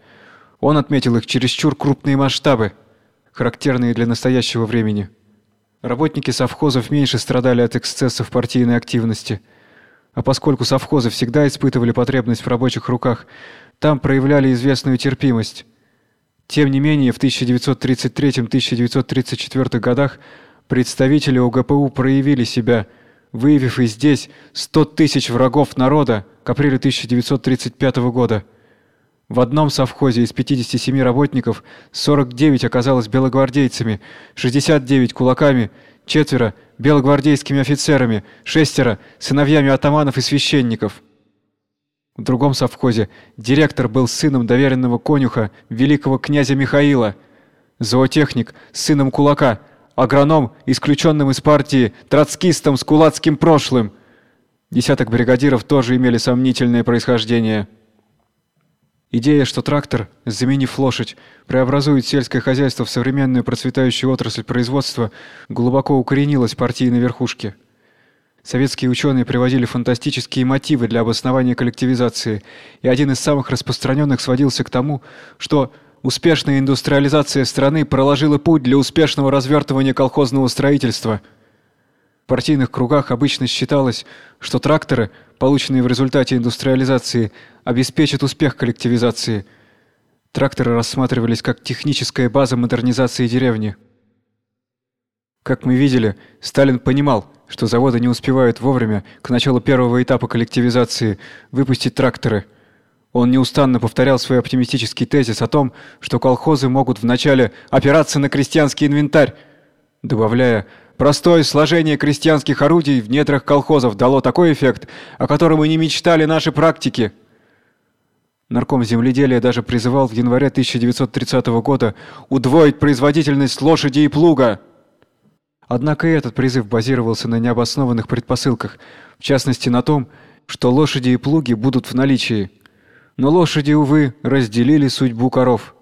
Он отметил их чересчур крупные масштабы, характерные для настоящего времени. Работники совхозов меньше страдали от эксцессов партийной активности. А поскольку совхозы всегда испытывали потребность в рабочих руках, там проявляли известную терпимость. Тем не менее, в 1933-1934 годах представители ОГПУ проявили себя, выявив и здесь 100 тысяч врагов народа к апрелю 1935 года. В одном совхозе из 57 работников 49 оказалось белогвардейцами, 69 кулаками, четверо белогвардейскими офицерами, шестеро сыновьями атаманов и священников. В другом совхозе директор был сыном доверенного конюха великого князя Михаила, зоотехник сыном кулака, агроном исключенным из партии, троцкистом с кулацким прошлым. Десяток бригадиров тоже имели сомнительное происхождение. Идея, что трактор, заменив лошадь, преобразует сельское хозяйство в современную процветающую отрасль производства, глубоко укоренилась в партийной верхушке. Советские ученые приводили фантастические мотивы для обоснования коллективизации, и один из самых распространенных сводился к тому, что успешная индустриализация страны проложила путь для успешного развертывания колхозного строительства. В партийных кругах обычно считалось, что тракторы, полученные в результате индустриализации, обеспечат успех коллективизации. Тракторы рассматривались как техническая база модернизации деревни. Как мы видели, Сталин понимал, что заводы не успевают вовремя к началу первого этапа коллективизации выпустить тракторы. Он неустанно повторял свой оптимистический тезис о том, что колхозы могут вначале опираться на крестьянский инвентарь, добавляя: "Простое сложение крестьянских орудий в недрах колхозов дало такой эффект, о котором и не мечтали наши практики". Нарком земледелия даже призывал в январе 1930 года удвоить производительность лошади и плуга. Однако и этот призыв базировался на необоснованных предпосылках, в частности на том, что лошади и плуги будут в наличии. Но лошади, увы, разделили судьбу коров.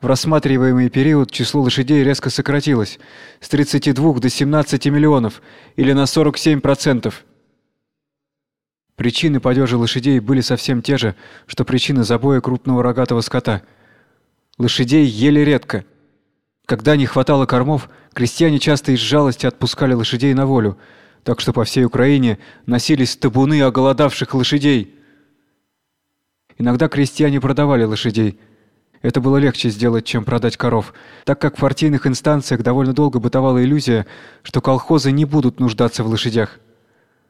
В рассматриваемый период число лошадей резко сократилось с 32 до 17 миллионов или на 47%. Причины падежа лошадей были совсем те же, что причины забоя крупного рогатого скота. Лошадей ели редко – когда не хватало кормов, крестьяне часто из жалости отпускали лошадей на волю, так что по всей Украине носились табуны оголодавших лошадей. Иногда крестьяне продавали лошадей. Это было легче сделать, чем продать коров, так как в партийных инстанциях довольно долго бытовала иллюзия, что колхозы не будут нуждаться в лошадях.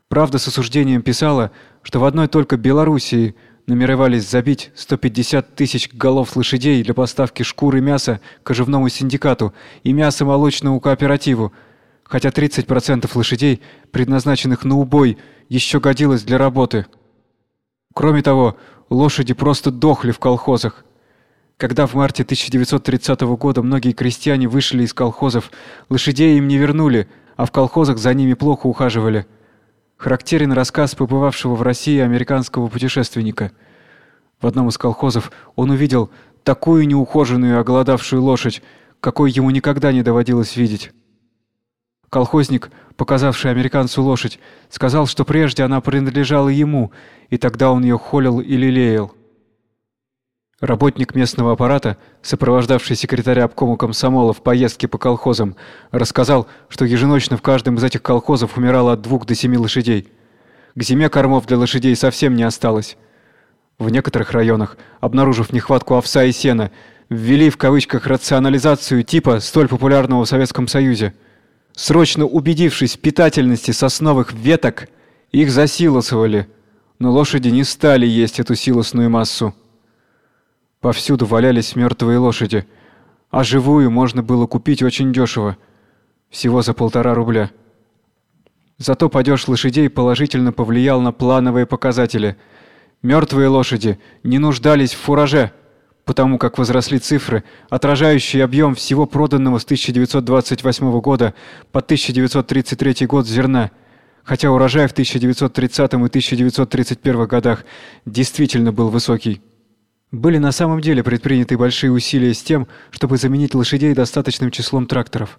Правда с осуждением писала, что в одной только Белоруссии – намеревались забить 150 тысяч голов лошадей для поставки шкур и мяса кожевному синдикату и мясо-молочному кооперативу, хотя 30% лошадей, предназначенных на убой, еще годилось для работы. Кроме того, лошади просто дохли в колхозах. Когда в марте 1930 года многие крестьяне вышли из колхозов, лошадей им не вернули, а в колхозах за ними плохо ухаживали – Характерен рассказ побывавшего в России американского путешественника. В одном из колхозов он увидел такую неухоженную и оголодавшую лошадь, какой ему никогда не доводилось видеть. Колхозник, показавший американцу лошадь, сказал, что прежде она принадлежала ему, и тогда он ее холил и лелеял. Работник местного аппарата, сопровождавший секретаря обкома комсомола в поездке по колхозам, рассказал, что еженочно в каждом из этих колхозов умирало от двух до семи лошадей. К зиме кормов для лошадей совсем не осталось. В некоторых районах, обнаружив нехватку овса и сена, ввели в кавычках рационализацию типа, столь популярного в Советском Союзе. Срочно убедившись в питательности сосновых веток, их засилосовали, но лошади не стали есть эту силосную массу. Повсюду валялись мертвые лошади, а живую можно было купить очень дешево, всего за полтора рубля. Зато падеж лошадей положительно повлиял на плановые показатели. Мертвые лошади не нуждались в фураже, потому как возросли цифры, отражающие объем всего проданного с 1928 года по 1933 год зерна, хотя урожай в 1930 и 1931 годах действительно был высокий. Были на самом деле предприняты большие усилия с тем, чтобы заменить лошадей достаточным числом тракторов.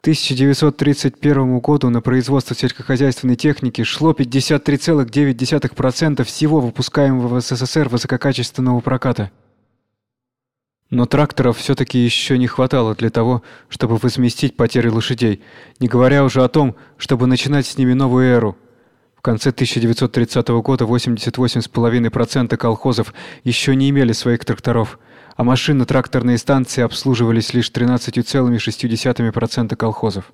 К 1931 году на производство сельскохозяйственной техники шло 53,9% всего выпускаемого в СССР высококачественного проката. Но тракторов все таки еще не хватало для того, чтобы возместить потери лошадей, не говоря уже о том, чтобы начинать с ними новую эру конце 1930 года 88,5% колхозов еще не имели своих тракторов, а машинно-тракторные станции обслуживались лишь 13,6% колхозов.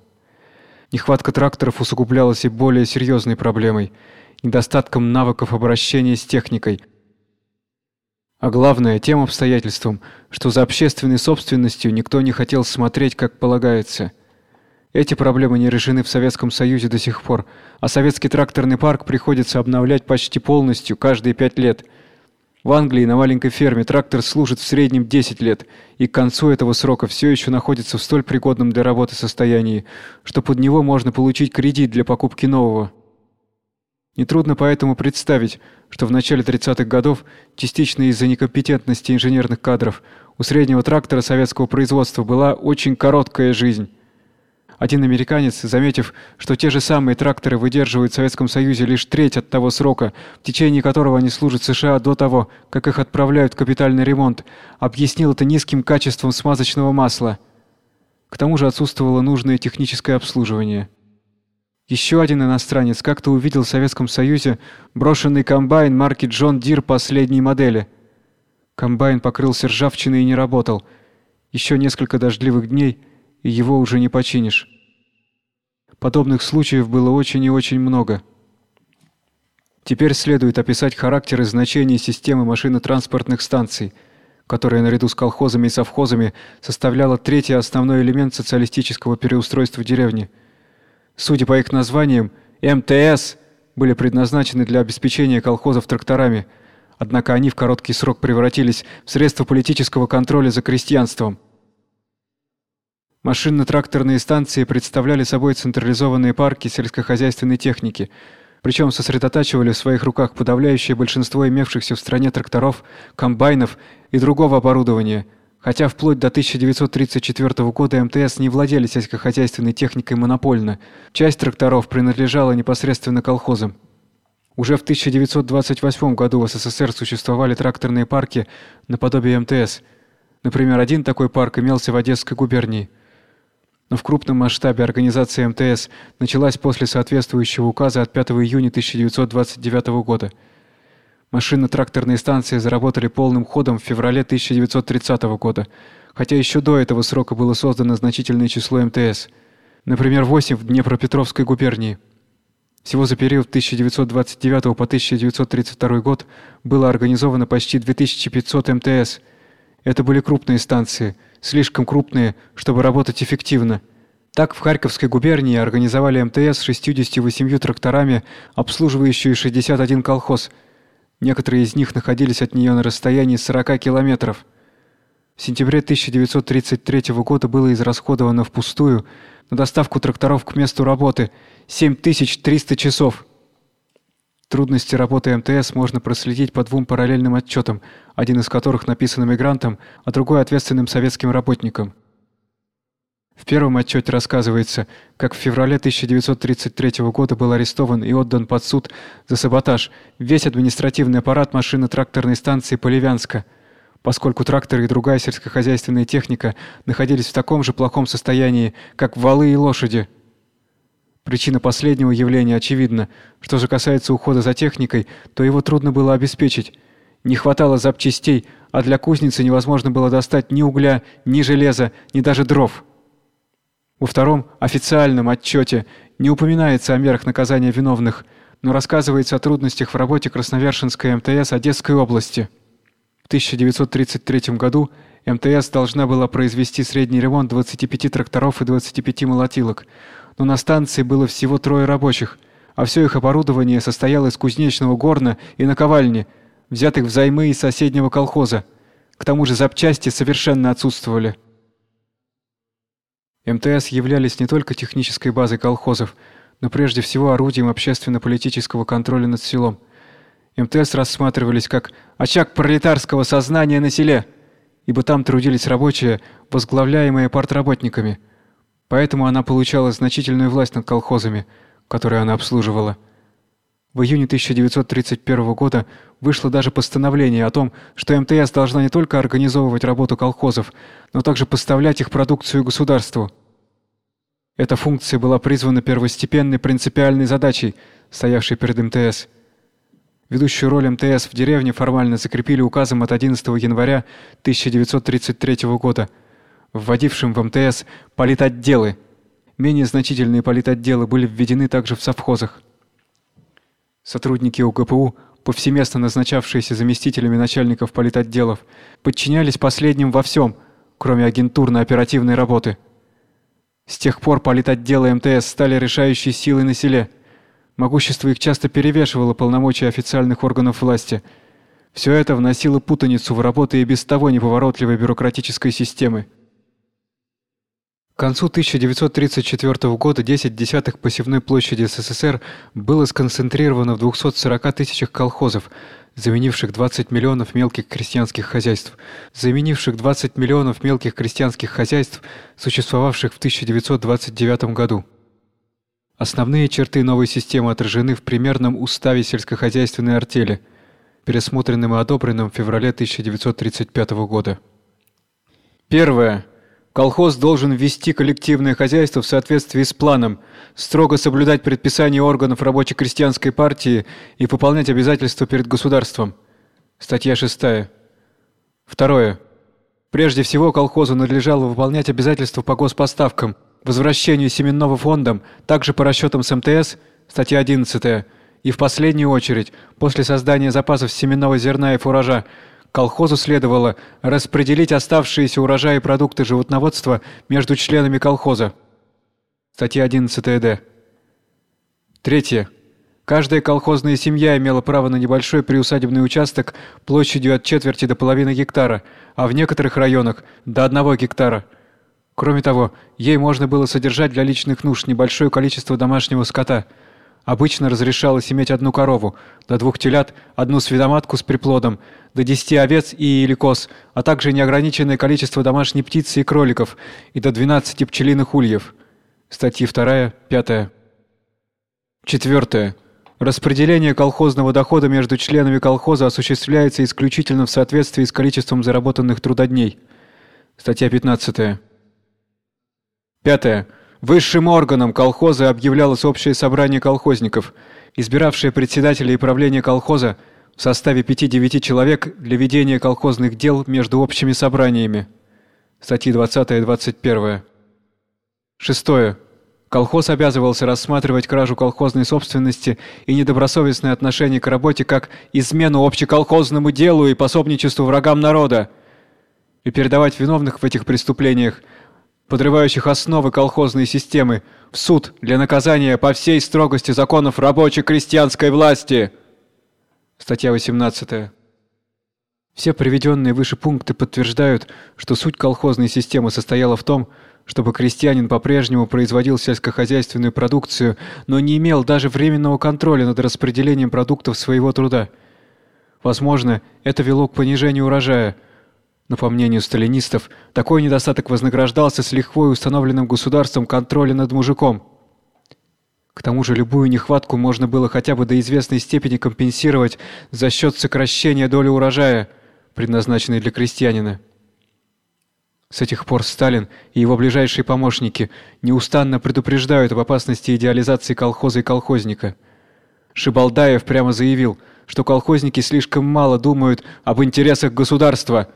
Нехватка тракторов усугублялась и более серьезной проблемой недостатком навыков обращения с техникой. А главное тем обстоятельством, что за общественной собственностью никто не хотел смотреть, как полагается. Эти проблемы не решены в Советском Союзе до сих пор, а советский тракторный парк приходится обновлять почти полностью каждые пять лет. В Англии на маленькой ферме трактор служит в среднем 10 лет, и к концу этого срока все еще находится в столь пригодном для работы состоянии, что под него можно получить кредит для покупки нового. Нетрудно поэтому представить, что в начале 30-х годов, частично из-за некомпетентности инженерных кадров, у среднего трактора советского производства была очень короткая жизнь. Один американец, заметив, что те же самые тракторы выдерживают в Советском Союзе лишь треть от того срока, в течение которого они служат США до того, как их отправляют в капитальный ремонт, объяснил это низким качеством смазочного масла. К тому же отсутствовало нужное техническое обслуживание. Еще один иностранец как-то увидел в Советском Союзе брошенный комбайн марки John Deere последней модели. Комбайн покрылся ржавчиной и не работал. Еще несколько дождливых дней – его уже не починишь. Подобных случаев было очень и очень много. Теперь следует описать характер и значение системы машинно-транспортных станций, которая наряду с колхозами и совхозами составляла третий основной элемент социалистического переустройства деревни. Судя по их названиям, МТС были предназначены для обеспечения колхозов тракторами, однако они в короткий срок превратились в средство политического контроля за крестьянством. Машинно-тракторные станции представляли собой централизованные парки сельскохозяйственной техники, причем сосредотачивали в своих руках подавляющее большинство имевшихся в стране тракторов, комбайнов и другого оборудования, хотя вплоть до 1934 года МТС не владели сельскохозяйственной техникой монопольно. Часть тракторов принадлежала непосредственно колхозам. Уже в 1928 году в СССР существовали тракторные парки наподобие МТС. Например, один такой парк имелся в Одесской губернии – но в крупном масштабе организация МТС началась после соответствующего указа от 5 июня 1929 года. Машинно-тракторные станции заработали полным ходом в феврале 1930 года, хотя еще до этого срока было создано значительное число МТС. Например, 8 в Днепропетровской губернии. Всего за период 1929 по 1932 год было организовано почти 2500 МТС. Это были крупные станции – слишком крупные, чтобы работать эффективно. Так в Харьковской губернии организовали МТС с 68 тракторами, обслуживающие 61 колхоз. Некоторые из них находились от нее на расстоянии 40 километров. В сентябре 1933 года было израсходовано впустую на доставку тракторов к месту работы 7300 часов. Трудности работы МТС можно проследить по двум параллельным отчетам, один из которых написан эмигрантом, а другой ответственным советским работником. В первом отчете рассказывается, как в феврале 1933 года был арестован и отдан под суд за саботаж весь административный аппарат машино-тракторной станции Поливянска, поскольку тракторы и другая сельскохозяйственная техника находились в таком же плохом состоянии, как валы и лошади. Причина последнего явления очевидна. Что же касается ухода за техникой, то его трудно было обеспечить. Не хватало запчастей, а для кузницы невозможно было достать ни угля, ни железа, ни даже дров. Во втором официальном отчете не упоминается о мерах наказания виновных, но рассказывается о трудностях в работе Красновершинской МТС Одесской области. В 1933 году МТС должна была произвести средний ремонт 25 тракторов и 25 молотилок – но на станции было всего трое рабочих, а все их оборудование состояло из кузнечного горна и наковальни, взятых взаймы из соседнего колхоза. К тому же запчасти совершенно отсутствовали. МТС являлись не только технической базой колхозов, но прежде всего орудием общественно-политического контроля над селом. МТС рассматривались как очаг пролетарского сознания на селе, ибо там трудились рабочие, возглавляемые партработниками – Поэтому она получала значительную власть над колхозами, которые она обслуживала. В июне 1931 года вышло даже постановление о том, что МТС должна не только организовывать работу колхозов, но также поставлять их продукцию государству. Эта функция была призвана первостепенной принципиальной задачей, стоявшей перед МТС. Ведущую роль МТС в деревне формально закрепили указом от 11 января 1933 года – вводившим в МТС политотделы. Менее значительные политотделы были введены также в совхозах. Сотрудники УГПУ, повсеместно назначавшиеся заместителями начальников политотделов, подчинялись последним во всем, кроме агентурно-оперативной работы. С тех пор политотделы МТС стали решающей силой на селе. Могущество их часто перевешивало полномочия официальных органов власти. Все это вносило путаницу в работу и без того неповоротливой бюрократической системы. К концу 1934 года 10 десятых посевной площади СССР было сконцентрировано в 240 тысячах колхозов, заменивших 20 миллионов мелких крестьянских хозяйств, заменивших 20 миллионов мелких крестьянских хозяйств, существовавших в 1929 году. Основные черты новой системы отражены в примерном уставе сельскохозяйственной артели, пересмотренном и одобренном в феврале 1935 года. Первое. Колхоз должен вести коллективное хозяйство в соответствии с планом, строго соблюдать предписания органов рабоче-крестьянской партии и выполнять обязательства перед государством. Статья 6. Второе. Прежде всего колхозу надлежало выполнять обязательства по госпоставкам, возвращению семенного фондом, также по расчетам с МТС, статья 11, и в последнюю очередь, после создания запасов семенного зерна и фуража, колхозу следовало распределить оставшиеся урожаи и продукты животноводства между членами колхоза. Статья 11-д. Третье. Каждая колхозная семья имела право на небольшой приусадебный участок площадью от четверти до половины гектара, а в некоторых районах до одного гектара. Кроме того, ей можно было содержать для личных нужд небольшое количество домашнего скота – Обычно разрешалось иметь одну корову, до двух телят, одну свиноматку с приплодом, до десяти овец и коз, а также неограниченное количество домашней птицы и кроликов и до 12 пчелиных ульев. Статьи 2, 5. Четвертое. Распределение колхозного дохода между членами колхоза осуществляется исключительно в соответствии с количеством заработанных трудодней. Статья 15. Пятое. Высшим органом колхоза объявлялось общее собрание колхозников, избиравшее председателя и правление колхоза в составе 5-9 человек для ведения колхозных дел между общими собраниями. Статьи 20 и 21. Шестое. Колхоз обязывался рассматривать кражу колхозной собственности и недобросовестное отношение к работе как измену общеколхозному делу и пособничеству врагам народа, и передавать виновных в этих преступлениях подрывающих основы колхозной системы, в суд для наказания по всей строгости законов рабоче-крестьянской власти. Статья 18. Все приведенные выше пункты подтверждают, что суть колхозной системы состояла в том, чтобы крестьянин по-прежнему производил сельскохозяйственную продукцию, но не имел даже временного контроля над распределением продуктов своего труда. Возможно, это вело к понижению урожая. Но по мнению сталинистов, такой недостаток вознаграждался с лихвой установленным государством контролем над мужиком. К тому же любую нехватку можно было хотя бы до известной степени компенсировать за счет сокращения доли урожая, предназначенной для крестьянина. С этих пор Сталин и его ближайшие помощники неустанно предупреждают об опасности идеализации колхоза и колхозника. Шибалдаев прямо заявил, что колхозники слишком мало думают об интересах государства,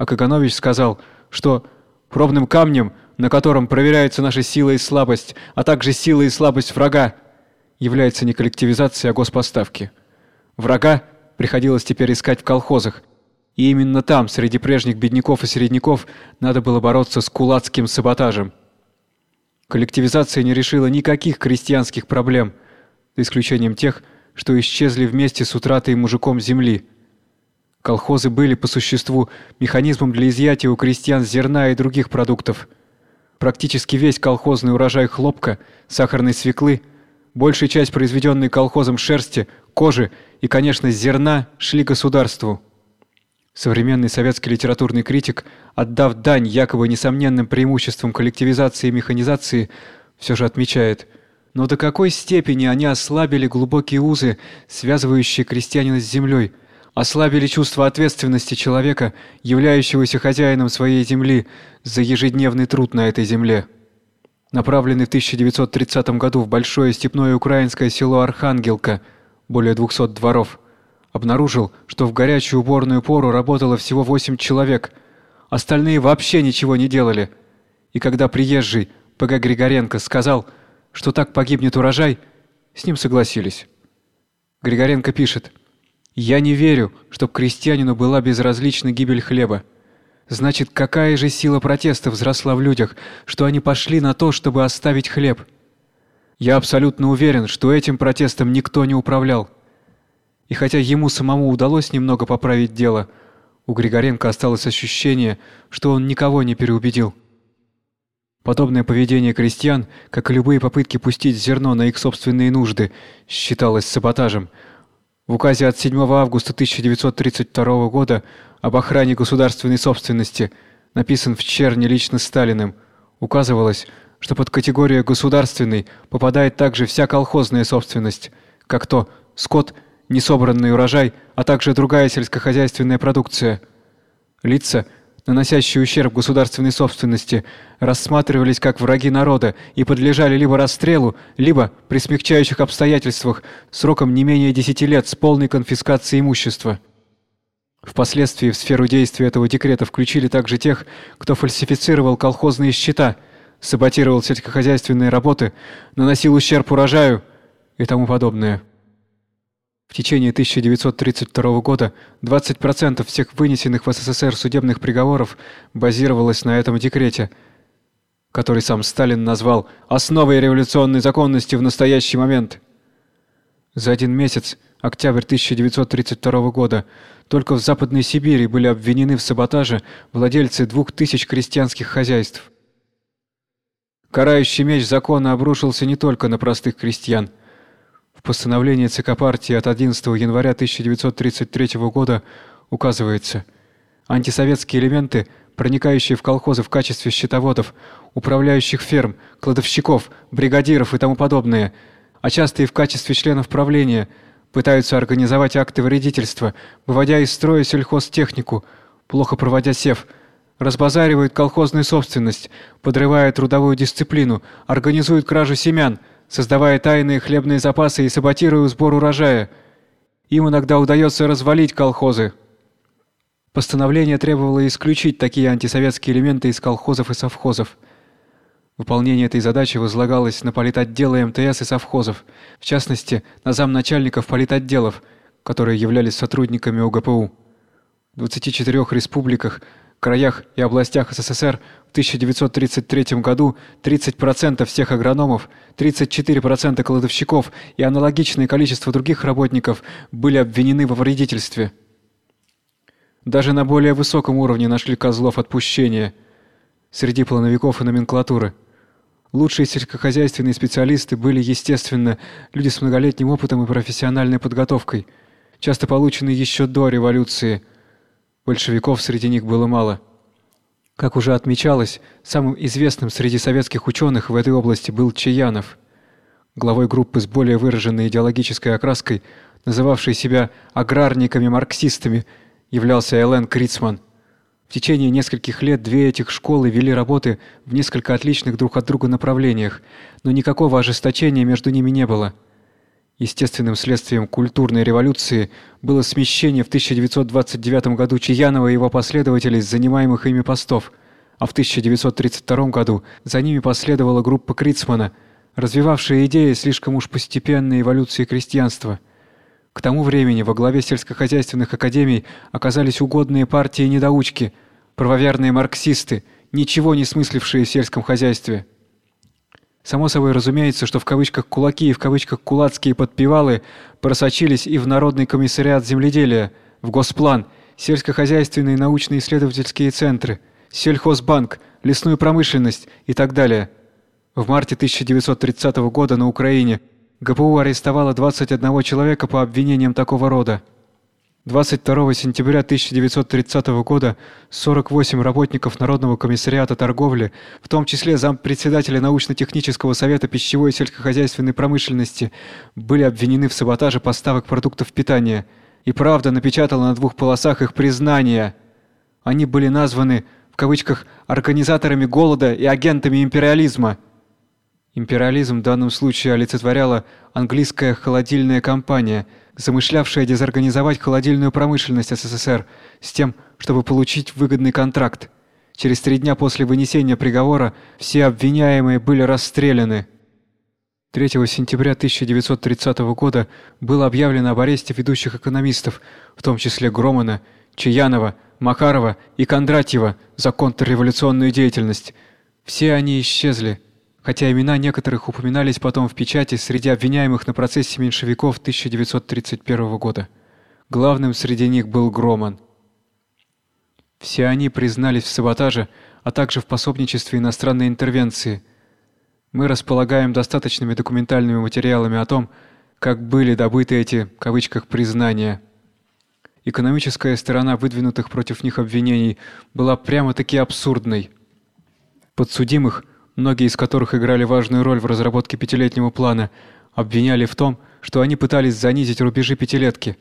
а Каганович сказал, что пробным камнем, на котором проверяется наша сила и слабость, а также сила и слабость врага, является не коллективизация, а госпоставки. Врага приходилось теперь искать в колхозах, и именно там, среди прежних бедняков и середняков, надо было бороться с кулацким саботажем. Коллективизация не решила никаких крестьянских проблем, за исключением тех, что исчезли вместе с утратой мужиком земли. Колхозы были по существу механизмом для изъятия у крестьян зерна и других продуктов. Практически весь колхозный урожай хлопка, сахарной свеклы, большая часть произведенной колхозом шерсти, кожи и, конечно, зерна шли государству. Современный советский литературный критик, отдав дань якобы несомненным преимуществам коллективизации и механизации, все же отмечает: но до какой степени они ослабили глубокие узы, связывающие крестьянина с землей, ослабили чувство ответственности человека, являющегося хозяином своей земли за ежедневный труд на этой земле. Направленный в 1930 году в большое степное украинское село Архангелка, более 200 дворов, обнаружил, что в горячую уборную пору работало всего восемь человек. Остальные вообще ничего не делали. И когда приезжий ПГ Григоренко сказал, что так погибнет урожай, с ним согласились. Григоренко пишет: "Я не верю, чтоб крестьянину была безразлична гибель хлеба. Значит, какая же сила протеста взросла в людях, что они пошли на то, чтобы оставить хлеб? Я абсолютно уверен, что этим протестом никто не управлял. И хотя ему самому удалось немного поправить дело, у Григоренко осталось ощущение, что он никого не переубедил. Подобное поведение крестьян, как и любые попытки пустить зерно на их собственные нужды, считалось саботажем. В указе от 7 августа 1932 года об охране государственной собственности, написан в черне лично Сталиным, указывалось, что под категорию государственной попадает также вся колхозная собственность, как то скот несобранный урожай, а также другая сельскохозяйственная продукция. Лица, наносящие ущерб государственной собственности, рассматривались как враги народа и подлежали либо расстрелу, либо при смягчающих обстоятельствах сроком не менее 10 лет с полной конфискацией имущества. Впоследствии в сферу действия этого декрета включили также тех, кто фальсифицировал колхозные счета, саботировал сельскохозяйственные работы, наносил ущерб урожаю и тому подобное. В течение 1932 года 20% всех вынесенных в СССР судебных приговоров базировалось на этом декрете, который сам Сталин назвал основой революционной законности в настоящий момент. За один месяц, октябрь 1932 года, только в Западной Сибири были обвинены в саботаже владельцы двух тысяч крестьянских хозяйств. Карающий меч закона обрушился не только на простых крестьян – в постановлении ЦК партии от 11 января 1933 года указывается: антисоветские элементы, проникающие в колхозы в качестве счетоводов, управляющих ферм, кладовщиков, бригадиров и тому подобное, а часто и в качестве членов правления, пытаются организовать акты вредительства, выводя из строя сельхозтехнику, плохо проводя сев, разбазаривают колхозную собственность, подрывая трудовую дисциплину, организуют кражу семян, создавая тайные хлебные запасы и саботируя сбор урожая. Им иногда удается развалить колхозы. Постановление требовало исключить такие антисоветские элементы из колхозов и совхозов. Выполнение этой задачи возлагалось на политотделы МТС и совхозов, в частности, на замначальников политотделов, которые являлись сотрудниками ОГПУ. В 24 республиках краях и областях СССР в 1933 году 30% всех агрономов, 34% кладовщиков и аналогичное количество других работников были обвинены во вредительстве. Даже на более высоком уровне нашли козлов отпущения среди плановиков и номенклатуры. Лучшие сельскохозяйственные специалисты были, естественно, люди с многолетним опытом и профессиональной подготовкой, часто полученные еще до революции. Большевиков среди них было мало. Как уже отмечалось, самым известным среди советских ученых в этой области был Чаянов. Главой группы с более выраженной идеологической окраской, называвшей себя аграрниками-марксистами, являлся Элен Крицман. В течение нескольких лет две этих школы вели работы в несколько отличных друг от друга направлениях, но никакого ожесточения между ними не было. Естественным следствием культурной революции было смещение в 1929 году Чаянова и его последователей с занимаемых ими постов, а в 1932 году за ними последовала группа Крицмана, развивавшая идеи слишком уж постепенной эволюции крестьянства – к тому времени во главе сельскохозяйственных академий оказались угодные партии недоучки, правоверные марксисты, ничего не смыслившие в сельском хозяйстве. Само собой разумеется, что в кавычках кулаки и в кавычках кулацкие подпевалы просочились и в Народный комиссариат земледелия, в Госплан, сельскохозяйственные научно-исследовательские центры, сельхозбанк, лесную промышленность и так далее. В марте 1930 года на Украине ГПУ арестовало 21 человека по обвинениям такого рода. 22 сентября 1930 года 48 работников Народного комиссариата торговли, в том числе зампредседателя научно-технического совета пищевой и сельскохозяйственной промышленности, были обвинены в саботаже поставок продуктов питания. И правда напечатала на двух полосах их признания. Они были названы в кавычках организаторами голода и агентами империализма. Империализм в данном случае олицетворяла английская холодильная компания, замышлявшая дезорганизовать холодильную промышленность СССР с тем, чтобы получить выгодный контракт. Через три дня после вынесения приговора все обвиняемые были расстреляны. 3 сентября 1930 года было объявлено об аресте ведущих экономистов, в том числе Громана, Чаянова, Макарова и Кондратьева за контрреволюционную деятельность. Все они исчезли хотя имена некоторых упоминались потом в печати среди обвиняемых на процессе меньшевиков 1931 года. Главным среди них был Громан. Все они признались в саботаже, а также в пособничестве иностранной интервенции. Мы располагаем достаточными документальными материалами о том, как были добыты эти в кавычках признания. Экономическая сторона выдвинутых против них обвинений была прямо-таки абсурдной. Подсудимых многие из которых играли важную роль в разработке пятилетнего плана, обвиняли в том, что они пытались занизить рубежи пятилетки.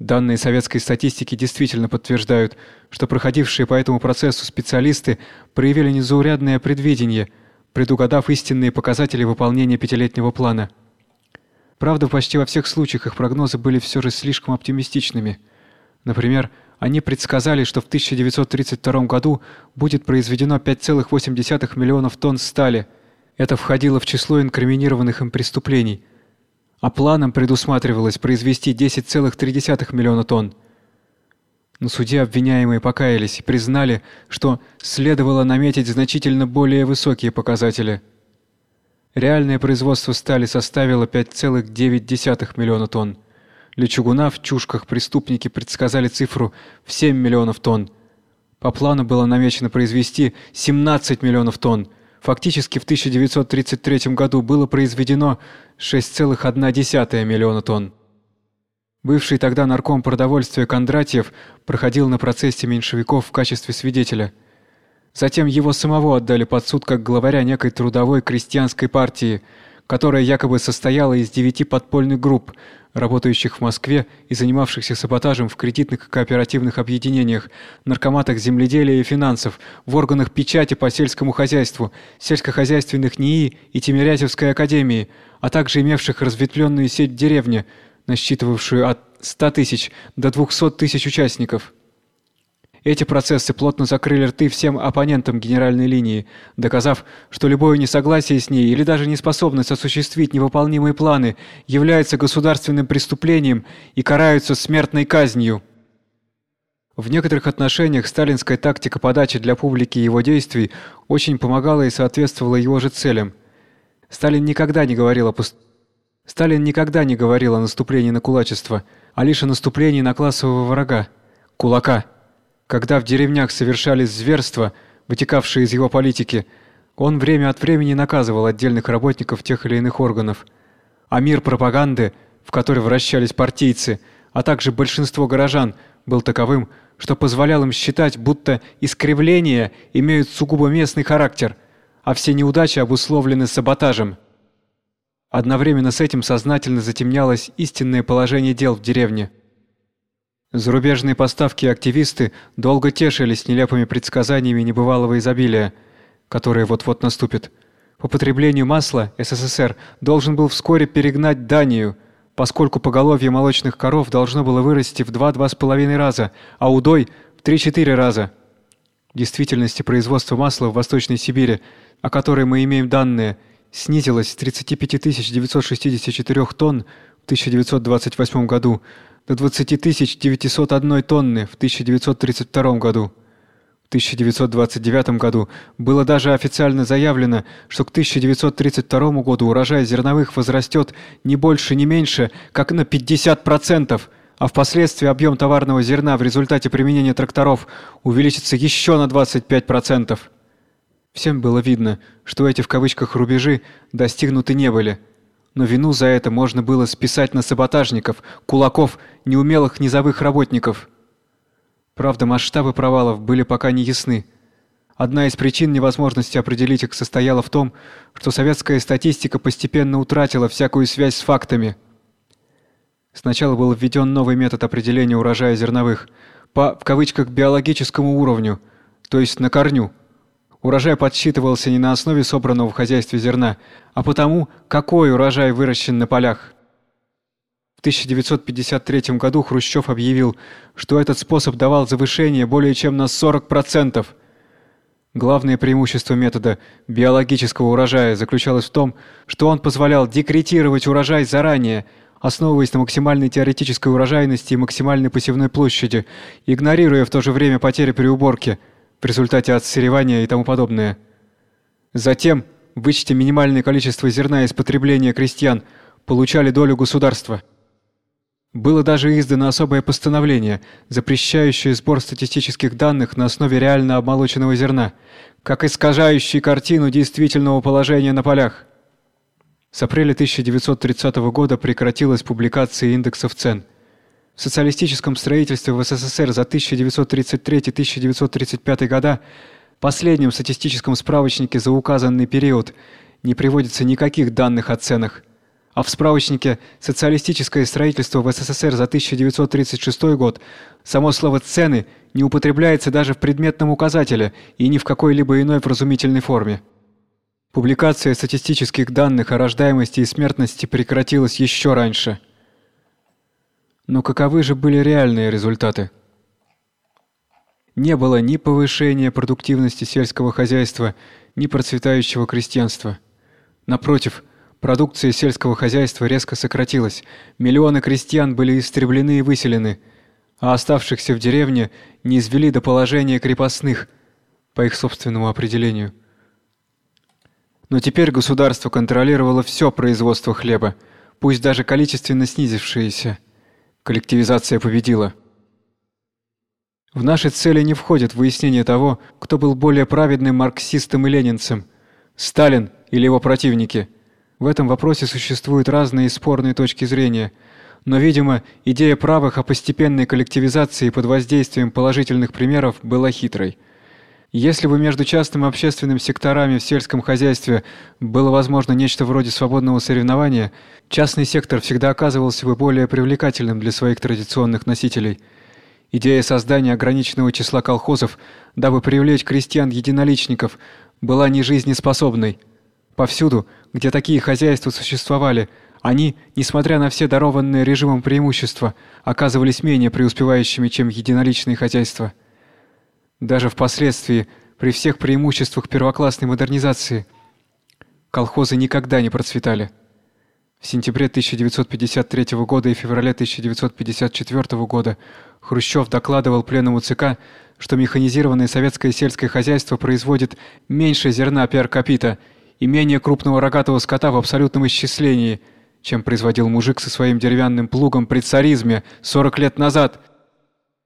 Данные советской статистики действительно подтверждают, что проходившие по этому процессу специалисты проявили незаурядное предвидение, предугадав истинные показатели выполнения пятилетнего плана. Правда, почти во всех случаях их прогнозы были все же слишком оптимистичными. Например, они предсказали, что в 1932 году будет произведено 5,8 миллионов тонн стали. Это входило в число инкриминированных им преступлений. А планом предусматривалось произвести 10,3 миллиона тонн. На суде обвиняемые покаялись и признали, что следовало наметить значительно более высокие показатели. Реальное производство стали составило 5,9 миллиона тонн. Для чугуна в чушках преступники предсказали цифру в 7 миллионов тонн. По плану было намечено произвести 17 миллионов тонн. Фактически в 1933 году было произведено 6,1 миллиона тонн. Бывший тогда нарком продовольствия Кондратьев проходил на процессе меньшевиков в качестве свидетеля. Затем его самого отдали под суд как главаря некой трудовой крестьянской партии, которая якобы состояла из девяти подпольных групп, работающих в Москве и занимавшихся саботажем в кредитных и кооперативных объединениях, наркоматах земледелия и финансов, в органах печати по сельскому хозяйству, сельскохозяйственных НИИ и Тимирязевской академии, а также имевших разветвленную сеть в деревне, насчитывавшую от 100 тысяч до 200 тысяч участников. Эти процессы плотно закрыли рты всем оппонентам генеральной линии, доказав, что любое несогласие с ней или даже неспособность осуществить невыполнимые планы является государственным преступлением и караются смертной казнью. В некоторых отношениях сталинская тактика подачи для публики его действий очень помогала и соответствовала его же целям. Сталин никогда не говорил о пуст... Сталин никогда не говорил о наступлении на кулачество, а лишь о наступлении на классового врага. кулака. Когда в деревнях совершались зверства, вытекавшие из его политики, он время от времени наказывал отдельных работников тех или иных органов. А мир пропаганды, в который вращались партийцы, а также большинство горожан, был таковым, что позволял им считать, будто искривления имеют сугубо местный характер, а все неудачи обусловлены саботажем. Одновременно с этим сознательно затемнялось истинное положение дел в деревне. Зарубежные поставки активисты долго тешились нелепыми предсказаниями небывалого изобилия, которое вот-вот наступит. По потреблению масла СССР должен был вскоре перегнать Данию, поскольку поголовье молочных коров должно было вырасти в 2-2,5 раза, а удой в 3-4 раза. В действительности производство масла в Восточной Сибири, о которой мы имеем данные, снизилось с 35 964 тонн в 1928 году до 20 901 тонны в 1932 году. В 1929 году было даже официально заявлено, что к 1932 году урожай зерновых возрастет не больше, не меньше, как на 50%, а впоследствии объем товарного зерна в результате применения тракторов увеличится еще на 25%. Всем было видно, что эти в кавычках рубежи достигнуты не были – но вину за это можно было списать на саботажников, кулаков, неумелых низовых работников. Правда, масштабы провалов были пока не ясны. Одна из причин невозможности определить их состояла в том, что советская статистика постепенно утратила всякую связь с фактами. Сначала был введен новый метод определения урожая зерновых по в кавычках биологическому уровню, то есть на корню – Урожай подсчитывался не на основе собранного в хозяйстве зерна, а потому, какой урожай выращен на полях. В 1953 году Хрущев объявил, что этот способ давал завышение более чем на 40%. Главное преимущество метода биологического урожая заключалось в том, что он позволял декретировать урожай заранее, основываясь на максимальной теоретической урожайности и максимальной посевной площади, игнорируя в то же время потери при уборке – в результате отсыревания и тому подобное. Затем, вычтя минимальное количество зерна из потребления крестьян, получали долю государства. Было даже издано особое постановление, запрещающее сбор статистических данных на основе реально обмолоченного зерна, как искажающий картину действительного положения на полях. С апреля 1930 года прекратилась публикация индексов цен – в социалистическом строительстве в СССР за 1933-1935 года, последнем статистическом справочнике за указанный период, не приводится никаких данных о ценах. А в справочнике «Социалистическое строительство в СССР за 1936 год» само слово «цены» не употребляется даже в предметном указателе и ни в какой-либо иной вразумительной форме. Публикация статистических данных о рождаемости и смертности прекратилась еще раньше – но каковы же были реальные результаты? Не было ни повышения продуктивности сельского хозяйства, ни процветающего крестьянства. Напротив, продукция сельского хозяйства резко сократилась. Миллионы крестьян были истреблены и выселены, а оставшихся в деревне не извели до положения крепостных по их собственному определению. Но теперь государство контролировало все производство хлеба, пусть даже количественно снизившееся. Коллективизация победила. В наши цели не входит выяснение того, кто был более праведным марксистом и ленинцем – Сталин или его противники. В этом вопросе существуют разные спорные точки зрения, но, видимо, идея правых о постепенной коллективизации под воздействием положительных примеров была хитрой. Если бы между частным и общественным секторами в сельском хозяйстве было возможно нечто вроде свободного соревнования, частный сектор всегда оказывался бы более привлекательным для своих традиционных носителей. Идея создания ограниченного числа колхозов, дабы привлечь крестьян-единоличников, была не жизнеспособной. Повсюду, где такие хозяйства существовали, они, несмотря на все дарованные режимом преимущества, оказывались менее преуспевающими, чем единоличные хозяйства. Даже впоследствии, при всех преимуществах первоклассной модернизации, колхозы никогда не процветали. В сентябре 1953 года и феврале 1954 года Хрущев докладывал пленному ЦК, что механизированное советское сельское хозяйство производит меньше зерна per capita и менее крупного рогатого скота в абсолютном исчислении, чем производил мужик со своим деревянным плугом при царизме 40 лет назад –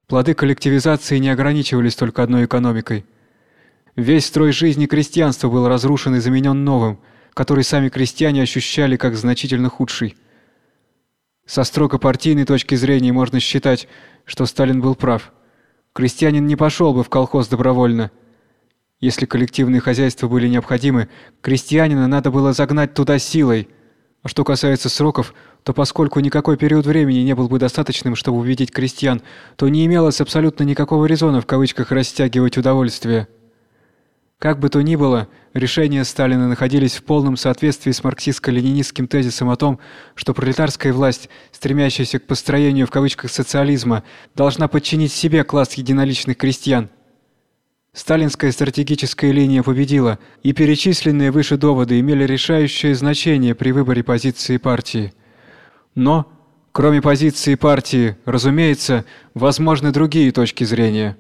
Плоды коллективизации не ограничивались только одной экономикой. Весь строй жизни крестьянства был разрушен и заменен новым, который сами крестьяне ощущали как значительно худший. Со строго партийной точки зрения можно считать, что Сталин был прав. Крестьянин не пошел бы в колхоз добровольно. Если коллективные хозяйства были необходимы, крестьянина надо было загнать туда силой. А что касается сроков, то поскольку никакой период времени не был бы достаточным, чтобы увидеть крестьян, то не имелось абсолютно никакого резона в кавычках растягивать удовольствие. Как бы то ни было, решения Сталина находились в полном соответствии с марксистско-ленинистским тезисом о том, что пролетарская власть, стремящаяся к построению в кавычках социализма, должна подчинить себе класс единоличных крестьян. Сталинская стратегическая линия победила, и перечисленные выше доводы имели решающее значение при выборе позиции партии. Но, кроме позиции партии, разумеется, возможны другие точки зрения.